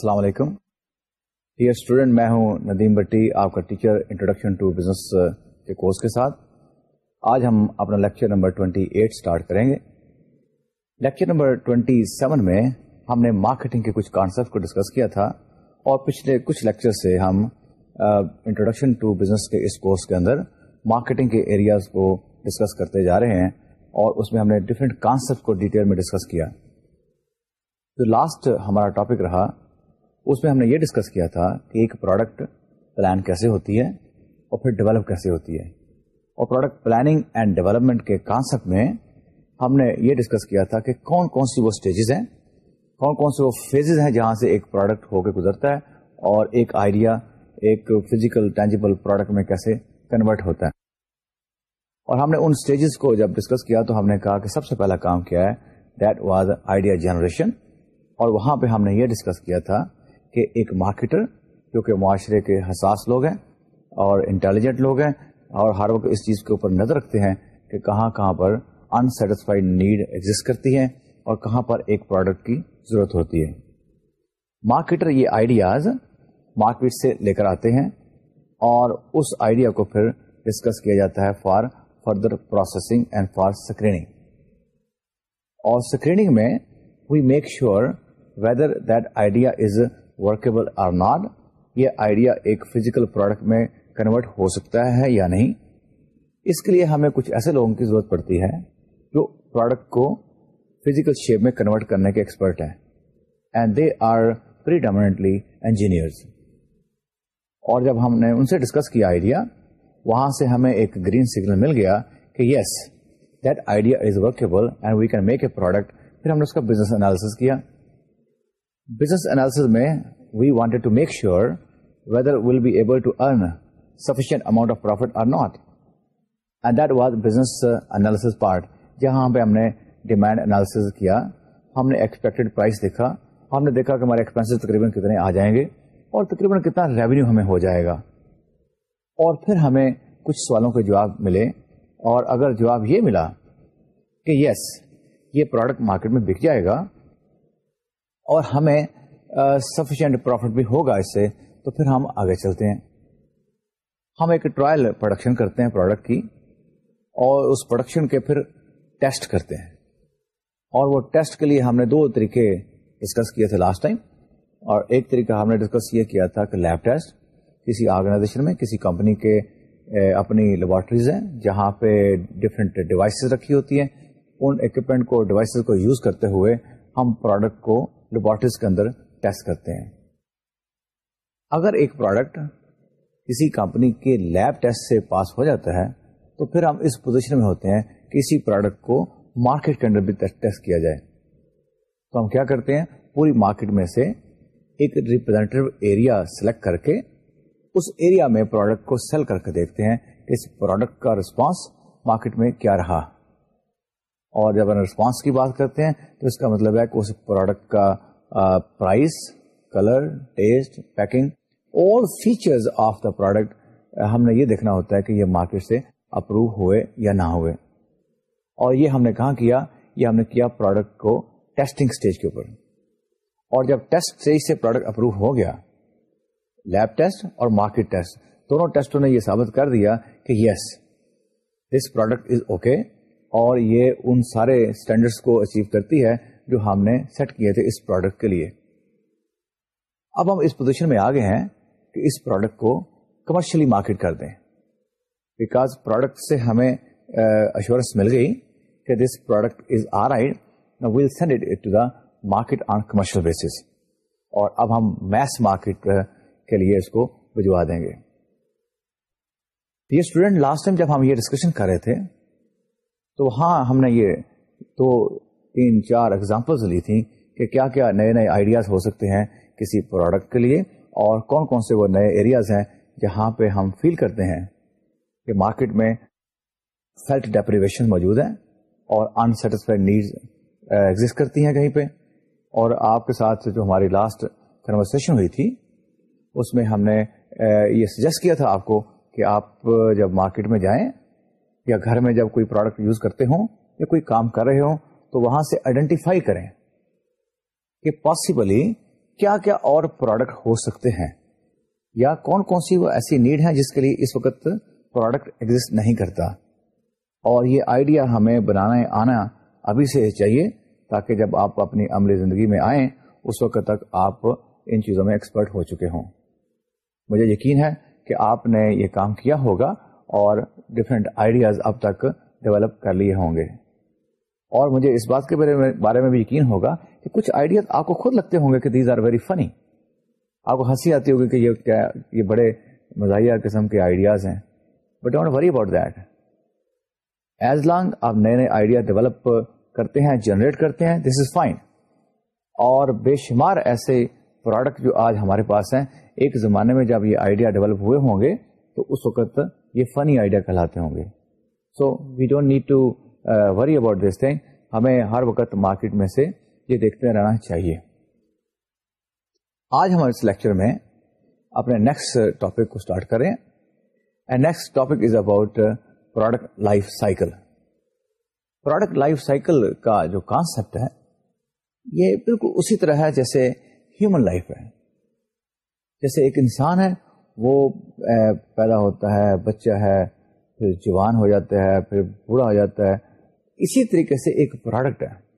السلام علیکم۔ Dear student میں ہوں ندیم بٹی، آپ کا ٹیچر انٹروڈکشن ٹو بزنس کے کورس کے ساتھ۔ آج ہم اپنا لیکچر نمبر 28 اسٹارٹ کریں گے۔ لیکچر نمبر 27 میں ہم نے مارکیٹنگ کے کچھ کانسیپٹ کو ڈسکس کیا تھا اور پچھلے کچھ لیکچر سے ہم انٹروڈکشن ٹو بزنس کے اس کورس کے اندر مارکیٹنگ کے ایریاز کو ڈسکس کرتے جا رہے ہیں اور اس میں ہم نے ڈفرینٹ کانسیپٹ کو ڈیٹیل میں ڈسکس کیا۔ جو لاسٹ ہمارا ٹاپک رہا اس میں ہم نے یہ ڈسکس کیا تھا کہ ایک پروڈکٹ پلان کیسے ہوتی ہے اور پھر ڈیولپ کیسے ہوتی ہے۔ اور پروڈکٹ پلاننگ اینڈ ڈیولپمنٹ کے کانسیپٹ میں ہم نے یہ ڈسکس کیا تھا کہ کون کون سی وہ اسٹیجز ہیں، کون کون سے وہ فیزز ہیں جہاں سے ایک پروڈکٹ ہو کے گزرتا ہے اور ایک آئیڈیا ایک فزیکل ٹینجیبل پروڈکٹ میں کیسے کنورٹ ہوتا ہے۔ اور ہم نے ان اسٹیجز کو جب ڈسکس کیا تو ہم نے کہا کہ سب سے پہلا کام کیا ہے دیٹ واز آئیڈیا جنریشن اور وہاں پہ ہم نے یہ ڈسکس کیا تھا کہ ایک مارکیٹر جو کہ معاشرے کے حساس لوگ ہیں اور انٹیلیجنٹ لوگ ہیں اور ہر وقت اس چیز کے اوپر نظر رکھتے ہیں کہ کہاں کہاں پر انسٹسفائڈ نیڈ ایگزٹ کرتی ہے اور کہاں پر ایک پروڈکٹ کی ضرورت ہوتی ہے۔ مارکیٹر یہ آئیڈیاز مارکیٹ سے لے کر آتے ہیں اور اس آئیڈیا کو پھر ڈسکس کیا جاتا ہے for further processing and for screening اور اسکریننگ میں we make sure whether that idea is workable or not یہ آئیڈیا ایک فزیکل پروڈکٹ میں کنورٹ ہو سکتا ہے یا نہیں؟ اس کے لیے ہمیں کچھ ایسے لوگوں کی ضرورت پڑتی ہے جو پروڈکٹ کو فزیکل شیپ میں کنورٹ کرنے کے ایکسپرٹ ہیں. And they are pre engineers اور جب ہم نے ان سے ڈسکس کیا آئیڈیا وہاں سے ہمیں ایک گرین سگنل مل گیا کہ yes that idea is workable and we can make a product پھر ہم نے اس کا بزنس انالیس کیا. بزنس انالیس میں we wanted to make sure whether will be able to earn sufficient amount of profit or not and that was business analysis part جہاں پہ ہم نے ڈیمانڈ انالیس کیا، ہم نے ایکسپیکٹڈ پرائز دیکھا، ہم نے دیکھا کہ ہمارے ایکسپینس تقریباً کتنے آ جائیں گے اور تقریباً کتنا ریونیو ہمیں ہو جائے گا۔ اور پھر ہمیں کچھ سوالوں کے جواب ملے اور اگر جواب یہ ملا کہ یس یہ پروڈکٹ مارکیٹ میں بک جائے گا اور ہمیں سفیشینٹ پروفٹ بھی ہوگا اس سے، تو پھر ہم آگے چلتے ہیں۔ ہم ایک ٹرائل پروڈکشن کرتے ہیں پروڈکٹ کی، اور اس پروڈکشن کے پھر ٹیسٹ کرتے ہیں۔ اور وہ ٹیسٹ کے لیے ہم نے دو طریقے ڈسکس کیے تھے لاسٹ ٹائم اور ایک طریقہ ہم نے ڈسکس یہ کیا تھا کہ لیب ٹیسٹ کسی آرگنائزیشن میں، کسی کمپنی کے اپنی لیبورٹریز ہیں، جہاں پہ ڈفرینٹ ڈیوائسز رکھی ہوتی ہیں۔ ان اکوپمنٹ کو ڈیوائسز کو یوز کرتے ہوئے ہم پروڈکٹ کو لیبورٹریز کے اندر ٹیسٹ کرتے ہیں۔ اگر ایک پروڈکٹ کسی کمپنی کے لیب ٹیسٹ سے پاس ہو جاتا ہے، تو پھر ہم اس پوزیشن میں ہوتے ہیں کہ اسی پروڈکٹ کو مارکیٹ کے اندر بھی ٹیسٹ کیا جائے۔ تو ہم کیا کرتے ہیں؟ پوری مارکیٹ میں سے ایک ریپرزینٹیو ایریا سلیکٹ کر کے اس ایریا میں پروڈکٹ کو سیل کر کے دیکھتے ہیں کہ اس پروڈکٹ کا رسپانس مارکیٹ میں کیا رہا۔ اور جب ہم رسپانس کی بات کرتے ہیں، تو اس کا مطلب ہے کہ اس پروڈکٹ کا پرائز کلر ٹیسٹ پیکنگ اور فیچرز آف دا پروڈکٹ ہم نے یہ دیکھنا ہوتا ہے کہ یہ مارکیٹ سے اپروو ہوئے یا نہ ہوئے۔ اور یہ ہم نے کہاں کیا؟ یہ ہم نے کیا پروڈکٹ کو ٹیسٹنگ اسٹیج کے اوپر۔ اور جب ٹیسٹ اسٹیج سے پروڈکٹ اپروو ہو گیا لیب ٹیسٹ اور مارکیٹ ٹیسٹ دونوں ٹیسٹوں نے یہ ثابت کر دیا کہ yes this product is okay اور یہ ان سارے اسٹینڈرڈس کو اچیو کرتی ہے جو ہم نے سیٹ کیے تھے اس پروڈکٹ کے لیے۔ اب ہم اس پوزیشن میں آ گئے ہیں کہ اس پروڈکٹ کو کمرشلی مارکیٹ کر دیں۔ بیکاز پروڈکٹ سے ہمیں اشورنس مل گئی کہ this product is or I will send it to the market on commercial basis اور اب ہم میس مارکیٹ کے لیے اس کو بھجوا دیں گے۔ یہ اسٹوڈینٹ لاسٹ ٹائم جب ہم یہ ڈسکشن کر رہے تھے تو ہاں ہم نے یہ دو، تین، چار ایگزامپلس لی تھی کہ کیا کیا نئے نئے آئیڈیاز ہو سکتے ہیں کسی پروڈکٹ کے لیے اور کون کون سے وہ نئے ایریاز ہیں جہاں پہ ہم فیل کرتے ہیں کہ مارکیٹ میں سیلٹ ڈیپریویشن موجود ہے اور انسٹسفائڈ نیڈز ایگزٹ کرتی ہیں کہیں پہ اور آپ کے ساتھ جو ہماری لاسٹ کنورسن ہوئی تھی، اس میں ہم نے uh, یہ سجیسٹ کیا تھا آپ کو کہ آپ uh, جب مارکیٹ میں جائیں یا گھر میں جب کوئی پروڈکٹ یوز کرتے ہوں یا کوئی کام کر رہے ہوں، تو وہاں سے آئیڈینٹیفائی کریں کہ پاسبلی کیا کیا اور پروڈکٹ ہو سکتے ہیں یا کون کون سی وہ ایسی نیڈ ہے جس کے لیے اس وقت پروڈکٹ ایگزٹ نہیں کرتا۔ اور یہ آئیڈیا ہمیں بنانا آنا ابھی سے چاہیے تاکہ جب آپ اپنی عملی زندگی میں آئیں، اس وقت تک آپ ان چیزوں میں ایکسپرٹ ہو چکے ہوں۔ مجھے یقین ہے کہ آپ نے یہ کام کیا ہوگا اور ڈفرینٹ آئیڈیاز اب تک ڈیولپ کر لیے ہوں گے۔ اور مجھے اس بات کے بارے میں بھی یقین ہوگا کہ کچھ آئیڈیاز آپ کو خود لگتے ہوں گے کہ دیز آر ویری فنی آپ کو ہنسی آتی ہوگی کہ یہ کیا یہ بڑے مزاحیہ قسم کے آئیڈیاز ہیں۔ But don't worry about that as long آپ نئے نئے آئیڈیا ڈیولپ کرتے ہیں جنریٹ کرتے ہیں دس از فائن اور بے شمار ایسے پروڈکٹ جو آج ہمارے پاس ہیں، ایک زمانے میں جب یہ آئیڈیا ڈیولپ ہوئے ہوں گے، تو اس وقت یہ فنی آئیڈیا کہلاتے ہوں گے۔ So we don't need to worry about this thing ہمیں ہر وقت مارکیٹ میں سے یہ دیکھتے رہنا چاہیے۔ آج ہم اس لیکچر میں اپنے نیکسٹ ٹاپک کو اسٹارٹ کریں۔ Next topic is about product life cycle product life cycle کا جو کانسپٹ ہے، یہ بالکل اسی طرح ہے جیسے ہیومن لائف ہے۔ جیسے ایک انسان ہے وہ پیدا ہوتا ہے، بچہ ہے، پھر جوان ہو جاتا ہے، پھر بوڑھا ہو جاتا ہے۔ اسی طریقے سے ایک پروڈکٹ ہے۔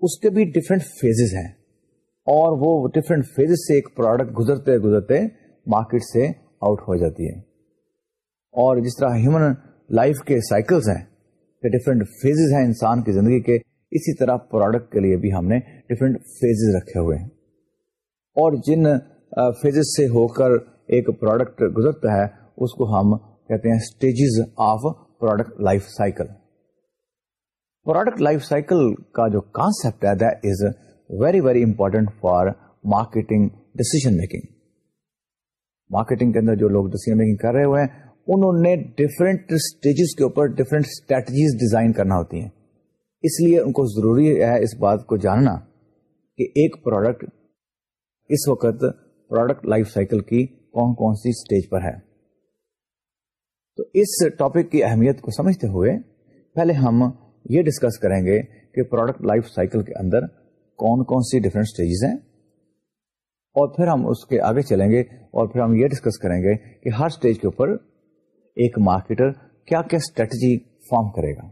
اس کے بھی ڈفرینٹ فیزز ہیں۔ اور وہ ڈفرینٹ فیزز سے ایک پروڈکٹ گزرتے گزرتے مارکیٹ سے آؤٹ ہو جاتی ہے۔ اور جس طرح ہیومن لائف کے سائیکلز ہیں ڈفرینٹ فیزز ہیں انسان کی زندگی کے، اسی طرح پروڈکٹ کے لیے بھی ہم نے ڈفرینٹ فیزز رکھے ہوئے ہیں۔ اور جن فیزز سے ہو کر ایک پروڈکٹ گزرتا ہے، اس کو ہم کہتے ہیں stages of product life cycle product life cycle کا جو کانسپٹ ہے that is very very important for marketing decision making marketing کے اندر جو لوگ ڈیسیزن میکنگ کر رہے ہوئے ہیں، انہوں نے ڈفرینٹ اسٹیجز کے اوپر ڈفرینٹ اسٹریٹجیز ڈیزائن کرنا ہوتی ہیں۔ اس لیے ان کو ضروری ہے اس بات کو جاننا کہ ایک پروڈکٹ اس وقت پروڈکٹ لائف سائیکل کی کون کون سی اسٹیج پر ہے۔ تو اس ٹاپک کی اہمیت کو سمجھتے ہوئے پہلے ہم یہ ڈسکس کریں گے کہ پروڈکٹ لائف سائیکل کے اندر کون کون سی ڈفرینٹ اسٹیجز ہیں۔ اور پھر ہم اس کے آگے چلیں گے اور پھر ہم یہ ڈسکس کریں گے کہ ہر اسٹیج کے اوپر ایک مارکیٹر کیا کیا اسٹریٹجی فارم کرے گا۔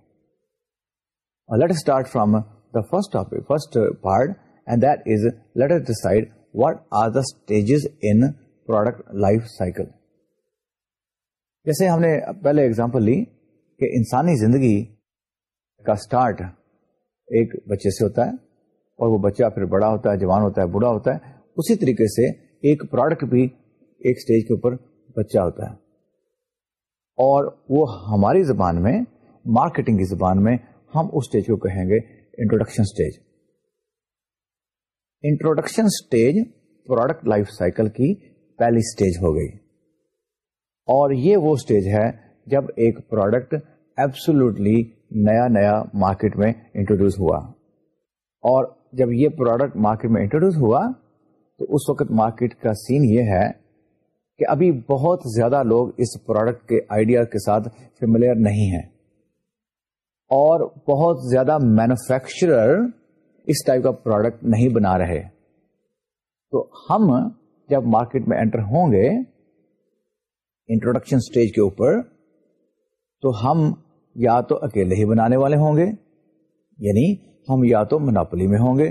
Let start from the first topic first part and that is let decide what are the stages in product life cycle جیسے ہم نے پہلے اگزامپل لی کہ انسانی زندگی کا اسٹارٹ ایک بچے سے ہوتا ہے اور وہ بچہ پھر بڑا ہوتا ہے، جوان ہوتا ہے، بوڑھا ہوتا ہے، اسی طریقے سے ایک پروڈکٹ بھی ایک اسٹیج کے اوپر بچہ ہوتا ہے۔ اور وہ ہماری زبان میں مارکیٹنگ کی زبان میں ہم اس اسٹیج کو کہیں گے introduction stage introduction stage product life cycle کی پہلی اسٹیج ہو گئی۔ اور یہ وہ اسٹیج ہے جب ایک پروڈکٹ ایبسولوٹلی نیا نیا مارکیٹ میں انٹروڈیوس ہوا۔ اور جب یہ پروڈکٹ مارکیٹ میں انٹروڈیوس ہوا، تو اس وقت مارکیٹ کا سین یہ ہے کہ ابھی بہت زیادہ لوگ اس پروڈکٹ کے آئیڈیا کے ساتھ فیملیئر نہیں ہیں۔ اور بہت زیادہ مینوفیکچرر اس ٹائپ کا پروڈکٹ نہیں بنا رہے۔ تو ہم جب مارکیٹ میں انٹر ہوں گے انٹروڈکشن اسٹیج کے اوپر، تو ہم یا تو اکیلے ہی بنانے والے ہوں گے یعنی ہم یا تو مناپلی میں ہوں گے،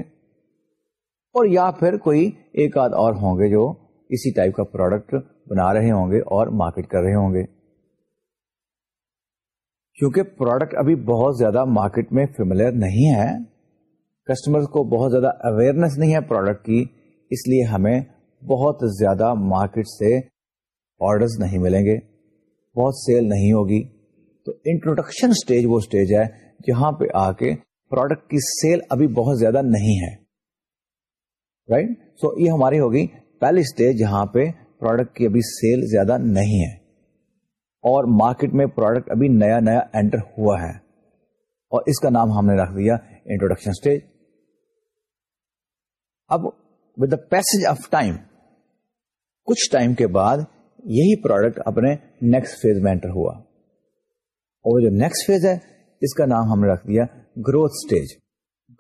اور یا پھر کوئی ایک آدھ اور ہوں گے جو اسی ٹائپ کا پروڈکٹ بنا رہے ہوں گے اور مارکیٹ کر رہے ہوں گے۔ کیونکہ پروڈکٹ ابھی بہت زیادہ مارکیٹ میں فیملیئر نہیں ہے کسٹمر کو بہت زیادہ اویئرنیس نہیں ہے پروڈکٹ کی، اس لیے ہمیں بہت زیادہ مارکیٹ سے آرڈرز نہیں ملیں گے، بہت سیل نہیں ہوگی۔ تو انٹروڈکشن اسٹیج وہ اسٹیج ہے جہاں پہ آ کے پروڈکٹ کی سیل ابھی بہت زیادہ نہیں ہے۔ Right right? سو so یہ ہماری ہوگی پہلی اسٹیج جہاں پہ پروڈکٹ کی ابھی سیل زیادہ نہیں ہے۔ اور مارکیٹ میں پروڈکٹ ابھی نیا نیا انٹر ہوا ہے۔ اور اس کا نام ہم نے رکھ دیا انٹروڈکشن اسٹیج اب with the pace of time کچھ ٹائم کے بعد یہی پروڈکٹ اپنے نیکسٹ فیز میں انٹر ہوا۔ اور جو نیکسٹ فیز ہے، اس کا نام ہم نے رکھ دیا گروتھ اسٹیج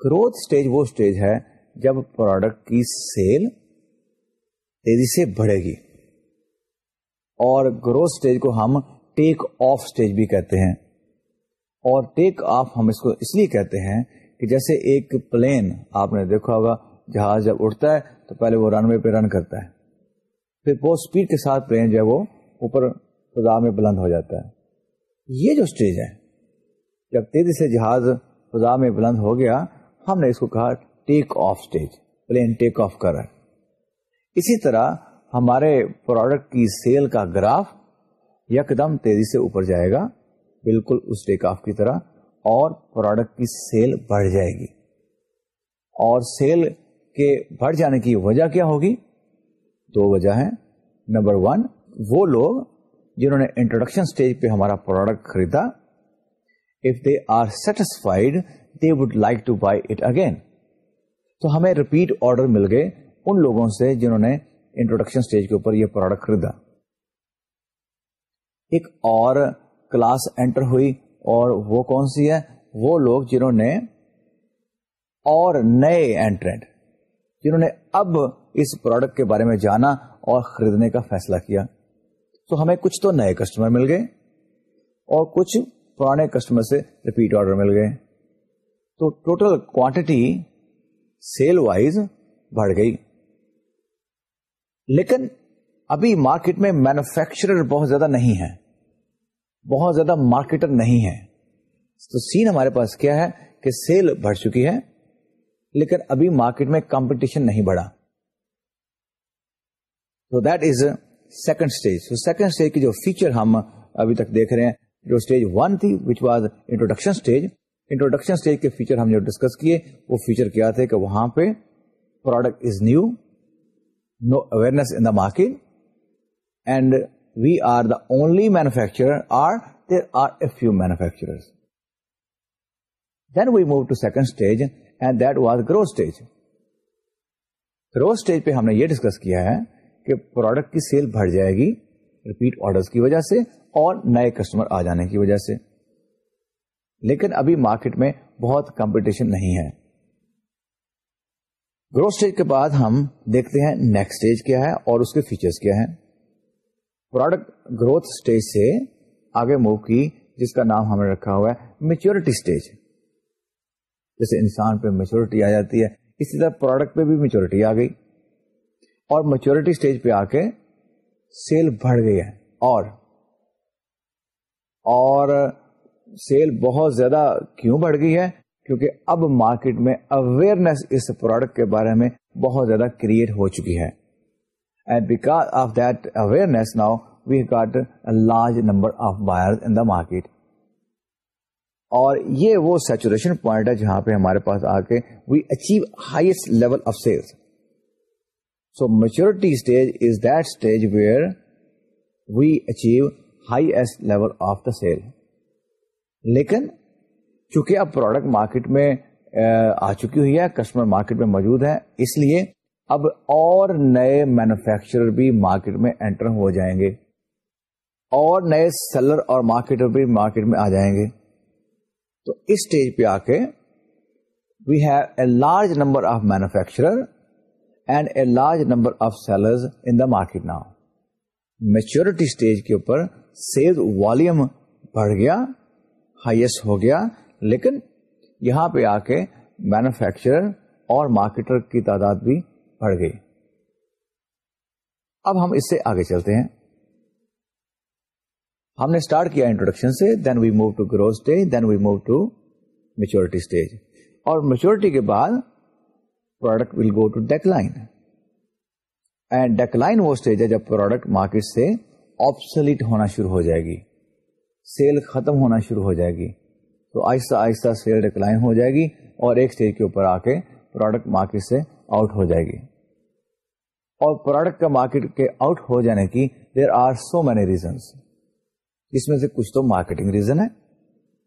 گروتھ اسٹیج وہ اسٹیج ہے جب پروڈکٹ کی سیل تیزی سے بڑھے گی۔ اور گروتھ اسٹیج کو ہم ٹیک آف اسٹیج بھی کہتے ہیں۔ اور ٹیک آف ہم اس کو اس لیے کہتے ہیں کہ جیسے ایک پلین آپ نے دیکھا ہوگا، جہاز جب اٹھتا ہے تو پہلے وہ رن وے پہ رن کرتا ہے۔ پھر بہت اسپیڈ کے ساتھ پلین جو ہے وہ اوپر فضا میں بلند ہو جاتا ہے۔ یہ جو اسٹیج ہے، جب تیزی سے جہاز فضا میں بلند ہو گیا، ہم نے اس کو کہا take off stage plane take off کر رہا ہے۔ اسی طرح ہمارے پروڈکٹ کی سیل کا گراف یکدم تیزی سے اوپر جائے گا، بالکل اس ٹیک آف کی طرح، اور پروڈکٹ کی سیل بڑھ جائے گی۔ اور سیل کے بڑھ جانے کی وجہ کیا ہوگی؟ دو وجہ ہے نمبر ون، وہ لوگ جنہوں نے انٹروڈکشن اسٹیج پہ ہمارا پروڈکٹ خریدا if they are satisfied they would like to buy it again تو ہمیں ریپیٹ آرڈر مل گئے ان لوگوں سے جنہوں نے انٹروڈکشن اسٹیج کے اوپر یہ پروڈکٹ خریدا۔ ایک اور کلاس انٹر ہوئی اور وہ کون سی ہے؟ وہ لوگ جنہوں نے اور نئے اینٹرنٹ جنہوں نے اب اس پروڈکٹ کے بارے میں جانا اور خریدنے کا فیصلہ کیا۔ تو ہمیں کچھ تو نئے کسٹمر مل گئے اور کچھ پرانے کسٹمر سے ریپیٹ آرڈر مل گئے۔ تو ٹوٹل کوانٹٹی سیل وائز بڑھ گئی۔ لیکن ابھی مارکیٹ میں مینوفیکچرر بہت زیادہ نہیں ہے بہت زیادہ مارکیٹر نہیں ہے تو سین ہمارے پاس کیا ہے کہ سیل بڑھ چکی ہے، لیکن ابھی مارکیٹ میں کمپٹیشن نہیں بڑھا۔ تو that is second stage second stage کی جو فیچر ہم ابھی تک دیکھ رہے ہیں جو اسٹیج ون تھی which was introduction stage introduction stage کے فیچر ہم جو ڈسکس کیے وہ فیچر کیا تھے کہ وہاں پہ product is new no awareness in the market and we are the only manufacture or there are a few manufacture then we move to second stage and that was grow stage grow stage پہ ہم نے یہ discuss کیا ہے کہ product کی sale بڑھ جائے گی ریپیٹ آرڈر کی وجہ سے اور نئے کسٹمر آ جانے کی وجہ سے۔ لیکن ابھی مارکیٹ میں بہت کمپٹیشن نہیں ہے۔ گرو اسٹیج کے بعد ہم دیکھتے ہیں نیکسٹ اسٹیج کیا ہے اور اس کے فیچرز کیا ہیں۔ پروڈکٹ گروتھ اسٹیج سے آگے موو کی، جس کا نام ہم نے رکھا ہوا ہے میچورٹی اسٹیج جیسے انسان پہ میچورٹی آ جاتی ہے، اسی طرح پروڈکٹ پہ بھی میچورٹی آ گئی۔ اور میچورٹی اسٹیج پہ آ کے سیل بڑھ گئی ہے۔ اور اور سیل بہت زیادہ کیوں بڑھ گئی ہے؟ کیونکہ اب مارکیٹ میں اویئرنیس اس پروڈکٹ کے بارے میں بہت زیادہ کریٹ ہو چکی ہے۔ And because of that awareness now we got large number of buyer in the market اور یہ وہ سیچوریشن پوائنٹ ہے جہاں پہ ہمارے پاس آ کے we achieve highest level of sales so maturity stage is that stage where we achieve highest level of the sale لیکن چونکہ اب پروڈکٹ مارکیٹ میں آ چکی ہوئی ہے کسٹمر مارکیٹ میں موجود ہے اس لیے اب اور نئے مینوفیکچرر بھی مارکیٹ میں انٹر ہو جائیں گے اور نئے سیلر اور مارکیٹر بھی مارکیٹ میں آ جائیں گے تو اس اسٹیج پہ آ کے we have a large number of manufacturer and a large number of seller in the market now maturity stage کے اوپر سیل والیوم بڑھ گیا ہائیسٹ ہو گیا، لیکن یہاں پہ آ کے مینوفیکچرر اور مارکیٹر کی تعداد بھی بڑھ گئی۔ اب ہم اس سے آگے چلتے ہیں۔ ہم نے اسٹارٹ کیا انٹروڈکشن سے then we move to grow stage then we move to maturity stage اور میچورٹی کے بعد product will go to decline and decline وہ اسٹیج ہے جب پروڈکٹ مارکیٹ سے آپسلیٹ ہونا شروع ہو جائے گی۔ سیل ختم ہونا شروع ہو جائے گی۔ تو آہستہ آہستہ سیل ڈیکلائن ہو جائے گی اور ایک اسٹیج کے اوپر آ کے پروڈکٹ مارکیٹ سے آؤٹ ہو جائے گی۔ اور پروڈکٹ کا مارکیٹ کے آؤٹ ہو جانے کی there are so many reasons جس میں سے کچھ تو مارکیٹنگ ریزن ہے۔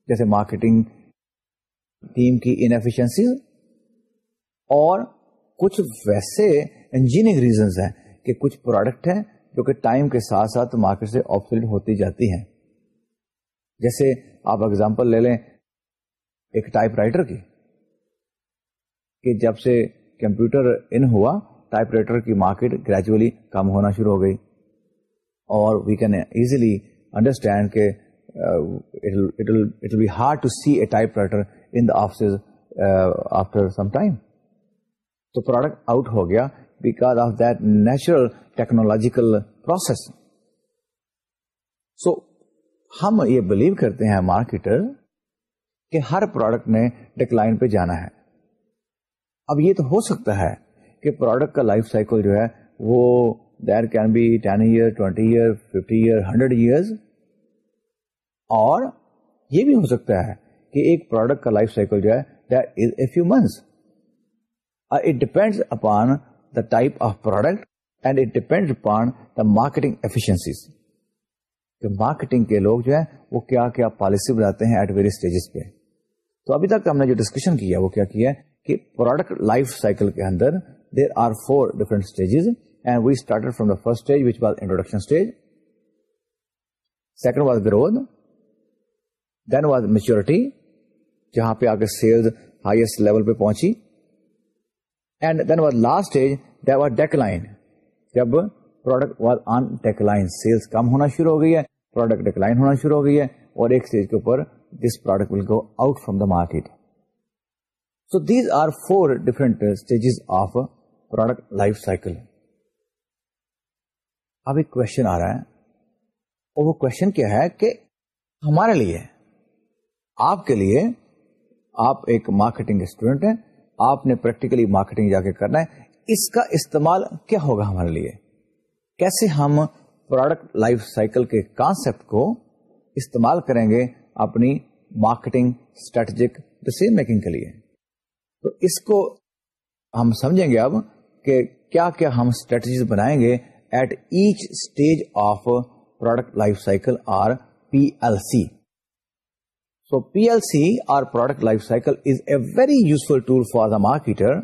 جیسے مارکیٹنگ ٹیم کی انفیشنسی اور کچھ ویسے انجینئرنگ ریزنس ہیں کہ کچھ پروڈکٹ ہیں جو کہ ٹائم کے ساتھ ساتھ مارکیٹ سے آپسلیٹ ہوتی جاتی ہیں۔ جیسے آپ اگزامپل لے لیں ایک ٹائپ رائٹر کی کہ جب سے کمپیوٹر ان ہوا ٹائپ رائٹر کی مارکیٹ گریجولی کم ہونا شروع ہو گئی اور وی کین ایزیلی انڈرسٹینڈ کہ be hard to see a typewriter in the office after some time تو پروڈکٹ آؤٹ ہو گیا because of that natural technological process so ہم یہ بلیو کرتے ہیں مارکیٹر کہ ہر پروڈکٹ نے ڈکلائن پہ جانا ہے. اب یہ تو ہو سکتا ہے کہ پروڈکٹ کا لائف سائیکل جو ہے وہ there can be ten year twenty year fifty year hundred years اور یہ بھی ہو سکتا ہے کہ ایک پروڈکٹ کا لائف سائیکل جو ہے a few months it depend upon the type of product and it depend upon the marketing efficiencies marketing کے لوگ جو ہے وہ کیا کیا پالیسی بناتے ہیں ایٹ ویری اسٹیجز پہ۔ تو ابھی تک ہم نے جو ڈسکشن کیا وہ کیا کیا کہ پروڈکٹ لائف سائیکل کے اندر there are four different stages and we start from the first stage which was introduction stage second was growth then was maturity جہاں پہ آ کے سیلز ہائیسٹ لیول پہ پہنچی۔ And then was last stage that was decline جب product was on deck sales کم ہونا شروع ہو گئی ہے پروڈکٹ ڈیکلائن ہونا شروع ہو گئی ہے، اور ایک اسٹیج کے اوپر this product will go out from the market so these are four different stages of product life cycle اب ایک کوشچن آ رہا ہے. اور وہ کوشچن کیا ہے کہ ہمارے لیے، آپ کے لیے آپ ایک مارکیٹنگ اسٹوڈنٹ ہیں آپ نے پریکٹیکلی مارکیٹنگ جا کے کرنا ہے، اس کا استعمال کیا ہوگا ہمارے لیے؟ کیسے ہم پروڈکٹ لائف سائیکل کے کانسپٹ کو استعمال کریں گے اپنی مارکیٹنگ اسٹریٹجک ڈسیزن میکنگ کے لیے؟ تو اس کو ہم سمجھیں گے اب کہ کیا کیا ہم اسٹریٹجیز بنائیں گے at each stage of product life cycle or P L C so P L C are product life cycle is a very useful tool for the marketer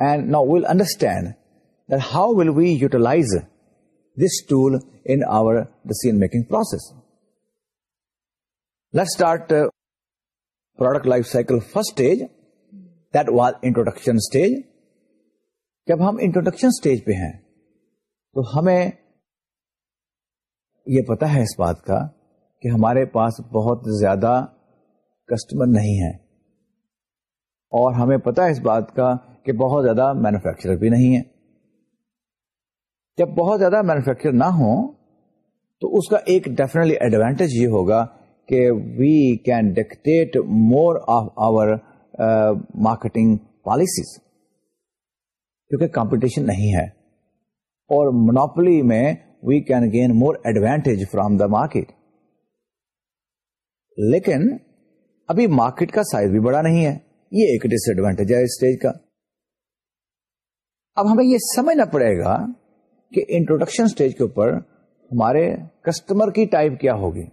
and now will understand that how will we utilize this tool in our decision making process let start product life cycle first stage that stage جب ہم introduction stage پہ ہیں تو ہمیں یہ پتا ہے اس بات کا کہ ہمارے پاس بہت زیادہ کسٹمر نہیں ہے اور ہمیں پتا ہے اس بات کا کہ بہت زیادہ مینوفیکچرر بھی نہیں ہے جب بہت زیادہ مینوفیکچر نہ ہو تو اس کا ایک ڈیفینیٹلی ایڈوانٹیج یہ ہوگا کہ we can dictate more of our marketing policies کیونکہ کمپٹیشن نہیں ہے۔ اور منوپلی میں we can gain more advantage from the market لیکن ابھی مارکیٹ کا سائز بھی بڑا نہیں ہے۔ یہ ایک ڈس ایڈوانٹیج ہے اسٹیج کا۔ اب ہمیں یہ سمجھنا پڑے گا کہ انٹروڈکشن اسٹیج کے اوپر ہمارے کسٹمر کی ٹائپ کیا ہوگی۔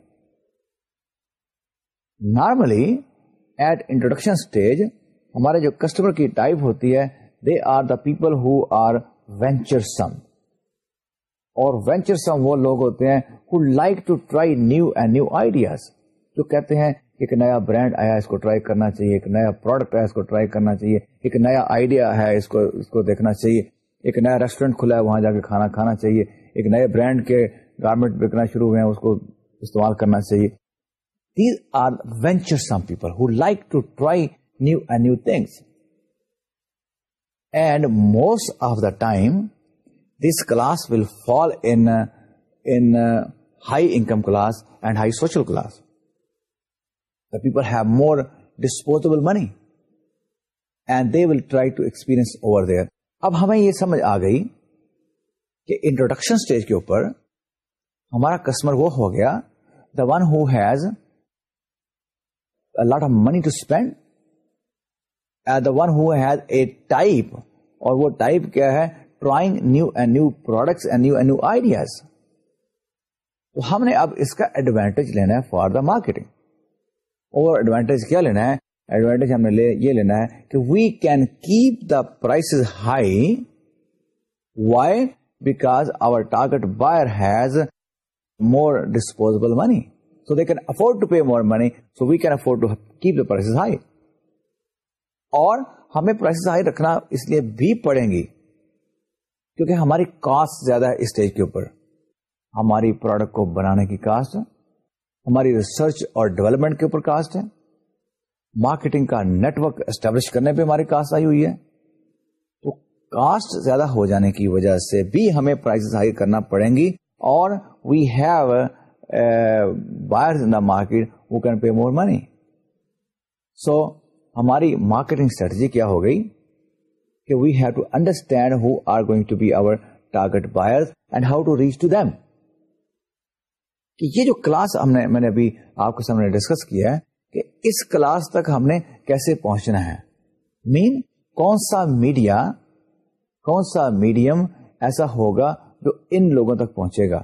نارملی ایٹ انٹروڈکشن اسٹیج ہمارے جو کسٹمر کی ٹائپ ہوتی ہے they are the people who are venturesome اور وینچر سم وہ لوگ ہوتے ہیں who like to try new and new ideas جو کہتے ہیں ایک نیا برانڈ آیا اس کو ٹرائی کرنا چاہیے، ایک نیا پروڈکٹ آیا اس کو ٹرائی کرنا چاہیے، ایک نیا آئیڈیا ہے، اس کو اس کو دیکھنا چاہیے، ایک نیا ریسٹورینٹ کھلا ہے، وہاں جا کے کھانا کھانا چاہیے، ایک نئے برانڈ کے گارمنٹ بکنا شروع ہوئے ہیں، اس کو استعمال کرنا چاہیے۔ These are venturesome people who like to try new and new things and most of the time this class will fall in high income class and high social class people have more disposable money and they will try to experience over there اب ہمیں یہ سمجھ آ گئی کہ introduction stage کے اوپر ہمارا کسٹمر وہ ہو گیا the one who has lot of money to spend the one who has a type اور وہ ٹائپ کیا ہے trying new and new products and new and new ideas تو ہم نے اب اس کا ایڈوانٹیج لینا ہے فار دا مارکیٹنگ اور ایڈوانٹیج کیا لینا ہے؟ ایڈوانٹیج ہم نے یہ لینا ہے کہ we can keep the price high why because our target buyer has more disposable money so they can afford to pay more money so we can afford to keep the price high اور ہمیں prices high رکھنا اس لیے بھی پڑیں گی کیونکہ ہماری cost زیادہ ہے اسٹیج کے اوپر. ہماری پروڈکٹ کو بنانے کی کاسٹ ہماری ریسرچ اور ڈیولپمنٹ کے اوپر کاسٹ ہے مارکیٹنگ کا نیٹورک اسٹیبلش کرنے پہ ہماری کاسٹ آئی ہوئی ہے۔ تو کاسٹ زیادہ ہو جانے کی وجہ سے بھی ہمیں پرائز ہائی کرنا پڑیں گی اور we have buyer in the market وہ can pay more money so ہماری مارکیٹنگ اسٹریٹجی کیا ہو گئی کہ we have to understand who are going to be over target buyer and how to reach to them کہ یہ جو class ہم نے میں نے ابھی آپ کے سامنے ڈسکس کیا ہے کہ اس کلاس تک ہم نے کیسے پہنچنا ہے۔ مین کون سا میڈیا کون سا میڈیم ایسا ہوگا جو ان لوگوں تک پہنچے گا؟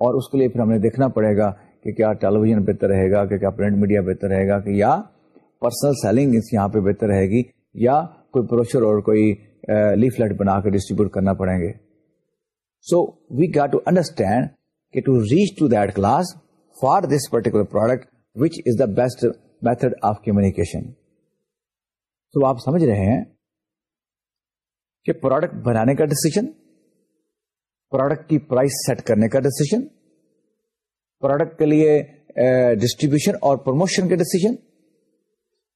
اور اس کے لیے پھر ہمیں دیکھنا پڑے گا کہ کیا ٹیلی ویژن بہتر رہے گا، کہ کیا پرنٹ میڈیا بہتر رہے گا، کہ یا پرسنل سیلنگ یہاں پہ بہتر رہے گی، یا کوئی پروشر اور کوئی لیف لیٹ بنا کے ڈسٹریبیوٹ کرنا پڑیں گے۔ So we get to understand کہ to reach to that class for this particular product which is the best method of communication تو آپ سمجھ رہے ہیں کہ پروڈکٹ بنانے کا ڈسیزن پروڈکٹ کی پرائس سیٹ کرنے کا ڈسیزن پروڈکٹ کے لیے ڈسٹریبیوشن اور پروموشن کے decision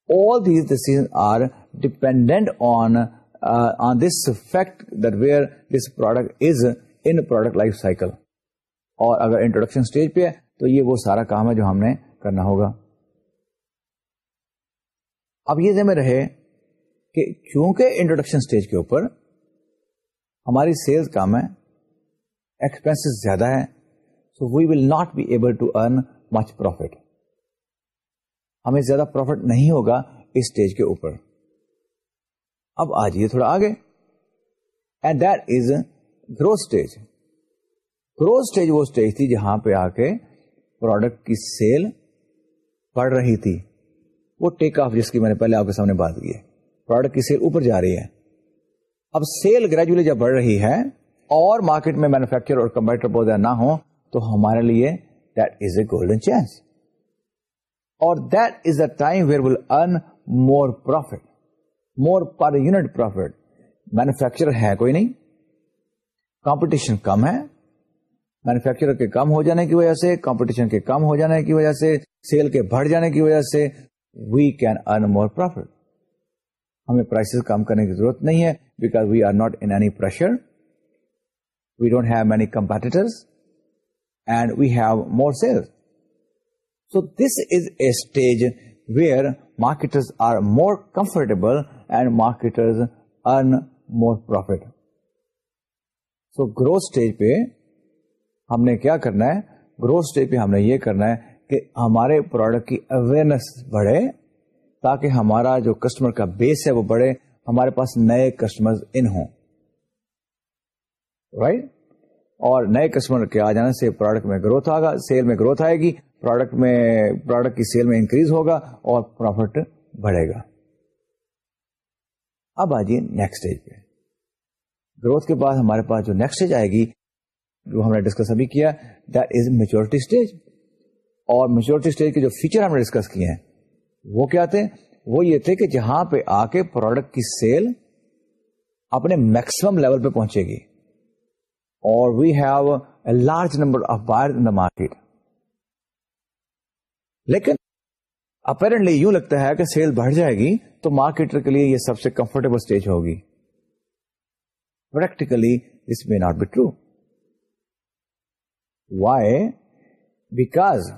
all these decision are dependent on on this fact that where this product is in product life cycle اور اگر انٹروڈکشن اسٹیج پہ ہے، تو یہ وہ سارا کام ہے جو ہم نے کرنا ہوگا۔ اب یہ ذمہ رہے کہ کیونکہ انٹروڈکشن اسٹیج کے اوپر ہماری سیلز کام ہے ایکسپینس زیادہ ہے so we will not be able to earn much profit ہمیں زیادہ پروفٹ نہیں ہوگا اس اسٹیج کے اوپر۔ اب آ جائیے تھوڑا آگے۔ And that is growth stage growth stage وہ اسٹیج تھی جہاں پہ آ کے پروڈکٹ کی سیل بڑھ رہی تھی۔ وہ ٹیک آف جس کی میں نے پہلے آپ کے سامنے بات کی ہے۔ پروڈکٹ کی سیل اوپر جا رہی ہے۔ اب سیل گریجولی جب بڑھ رہی ہے اور مارکیٹ میں مینوفیکچر اور کمپیوٹر پودا نہ ہو تو ہمارے لیے that is a golden chance اور that is the time where will earn more profit more per unit profit manufacture ہے کوئی نہیں۔ کمپٹیشن کم ہے۔ مینوفیکچر کے کم ہو جانے کی وجہ سے، کمپٹیشن کے کم ہو جانے کی وجہ سے، سیل کے بڑھ جانے کی وجہ سے we can earn more profit ہمیں پرائسز کم کرنے کی ضرورت نہیں ہے because we are not in pressure we don't have many competitor and we have more sale so this is a stage where marketers are more comfortable and marketers earn more profit so growth stage پہ ہم نے کیا کرنا ہے؟ Growth stage پہ ہم نے یہ کرنا ہے کہ ہمارے پروڈکٹ کی اویئرنیس بڑھے تاکہ ہمارا جو کسٹمر کا بیس ہے وہ بڑھے، ہمارے پاس نئے کسٹمر ان ہوں۔ Right right? اور نئے کسٹمر کے آ جانے سے پروڈکٹ میں گروتھ آگا سیل میں گروتھ آئے گی پروڈکٹ میں پروڈکٹ کی سیل میں انکریز ہوگا اور پروفٹ بڑھے گا۔ اب آ جائیے نیکسٹ اسٹیج پہ۔ گروتھ کے بعد ہمارے پاس جو نیکسٹ اسٹیج آئے گی جو ہم نے ڈسکس ابھی کیا دیٹ از میچورٹی اسٹیج اور میچورٹی اسٹیج کے جو فیچر ہم نے ڈسکس کیے ہیں، وہ کیا تھے؟ وہ یہ تھے کہ جہاں پہ آ کے پروڈکٹ کی سیل اپنے میکسیمم لیول پہ پہنچے گی. اور we have a large number of buyer in the market لیکن اپیرنٹلی یوں لگتا ہے کہ سیل بڑھ جائے گی تو مارکیٹر کے لیے یہ سب سے کمفرٹیبل اسٹیج ہوگی. Practically this may not be true why because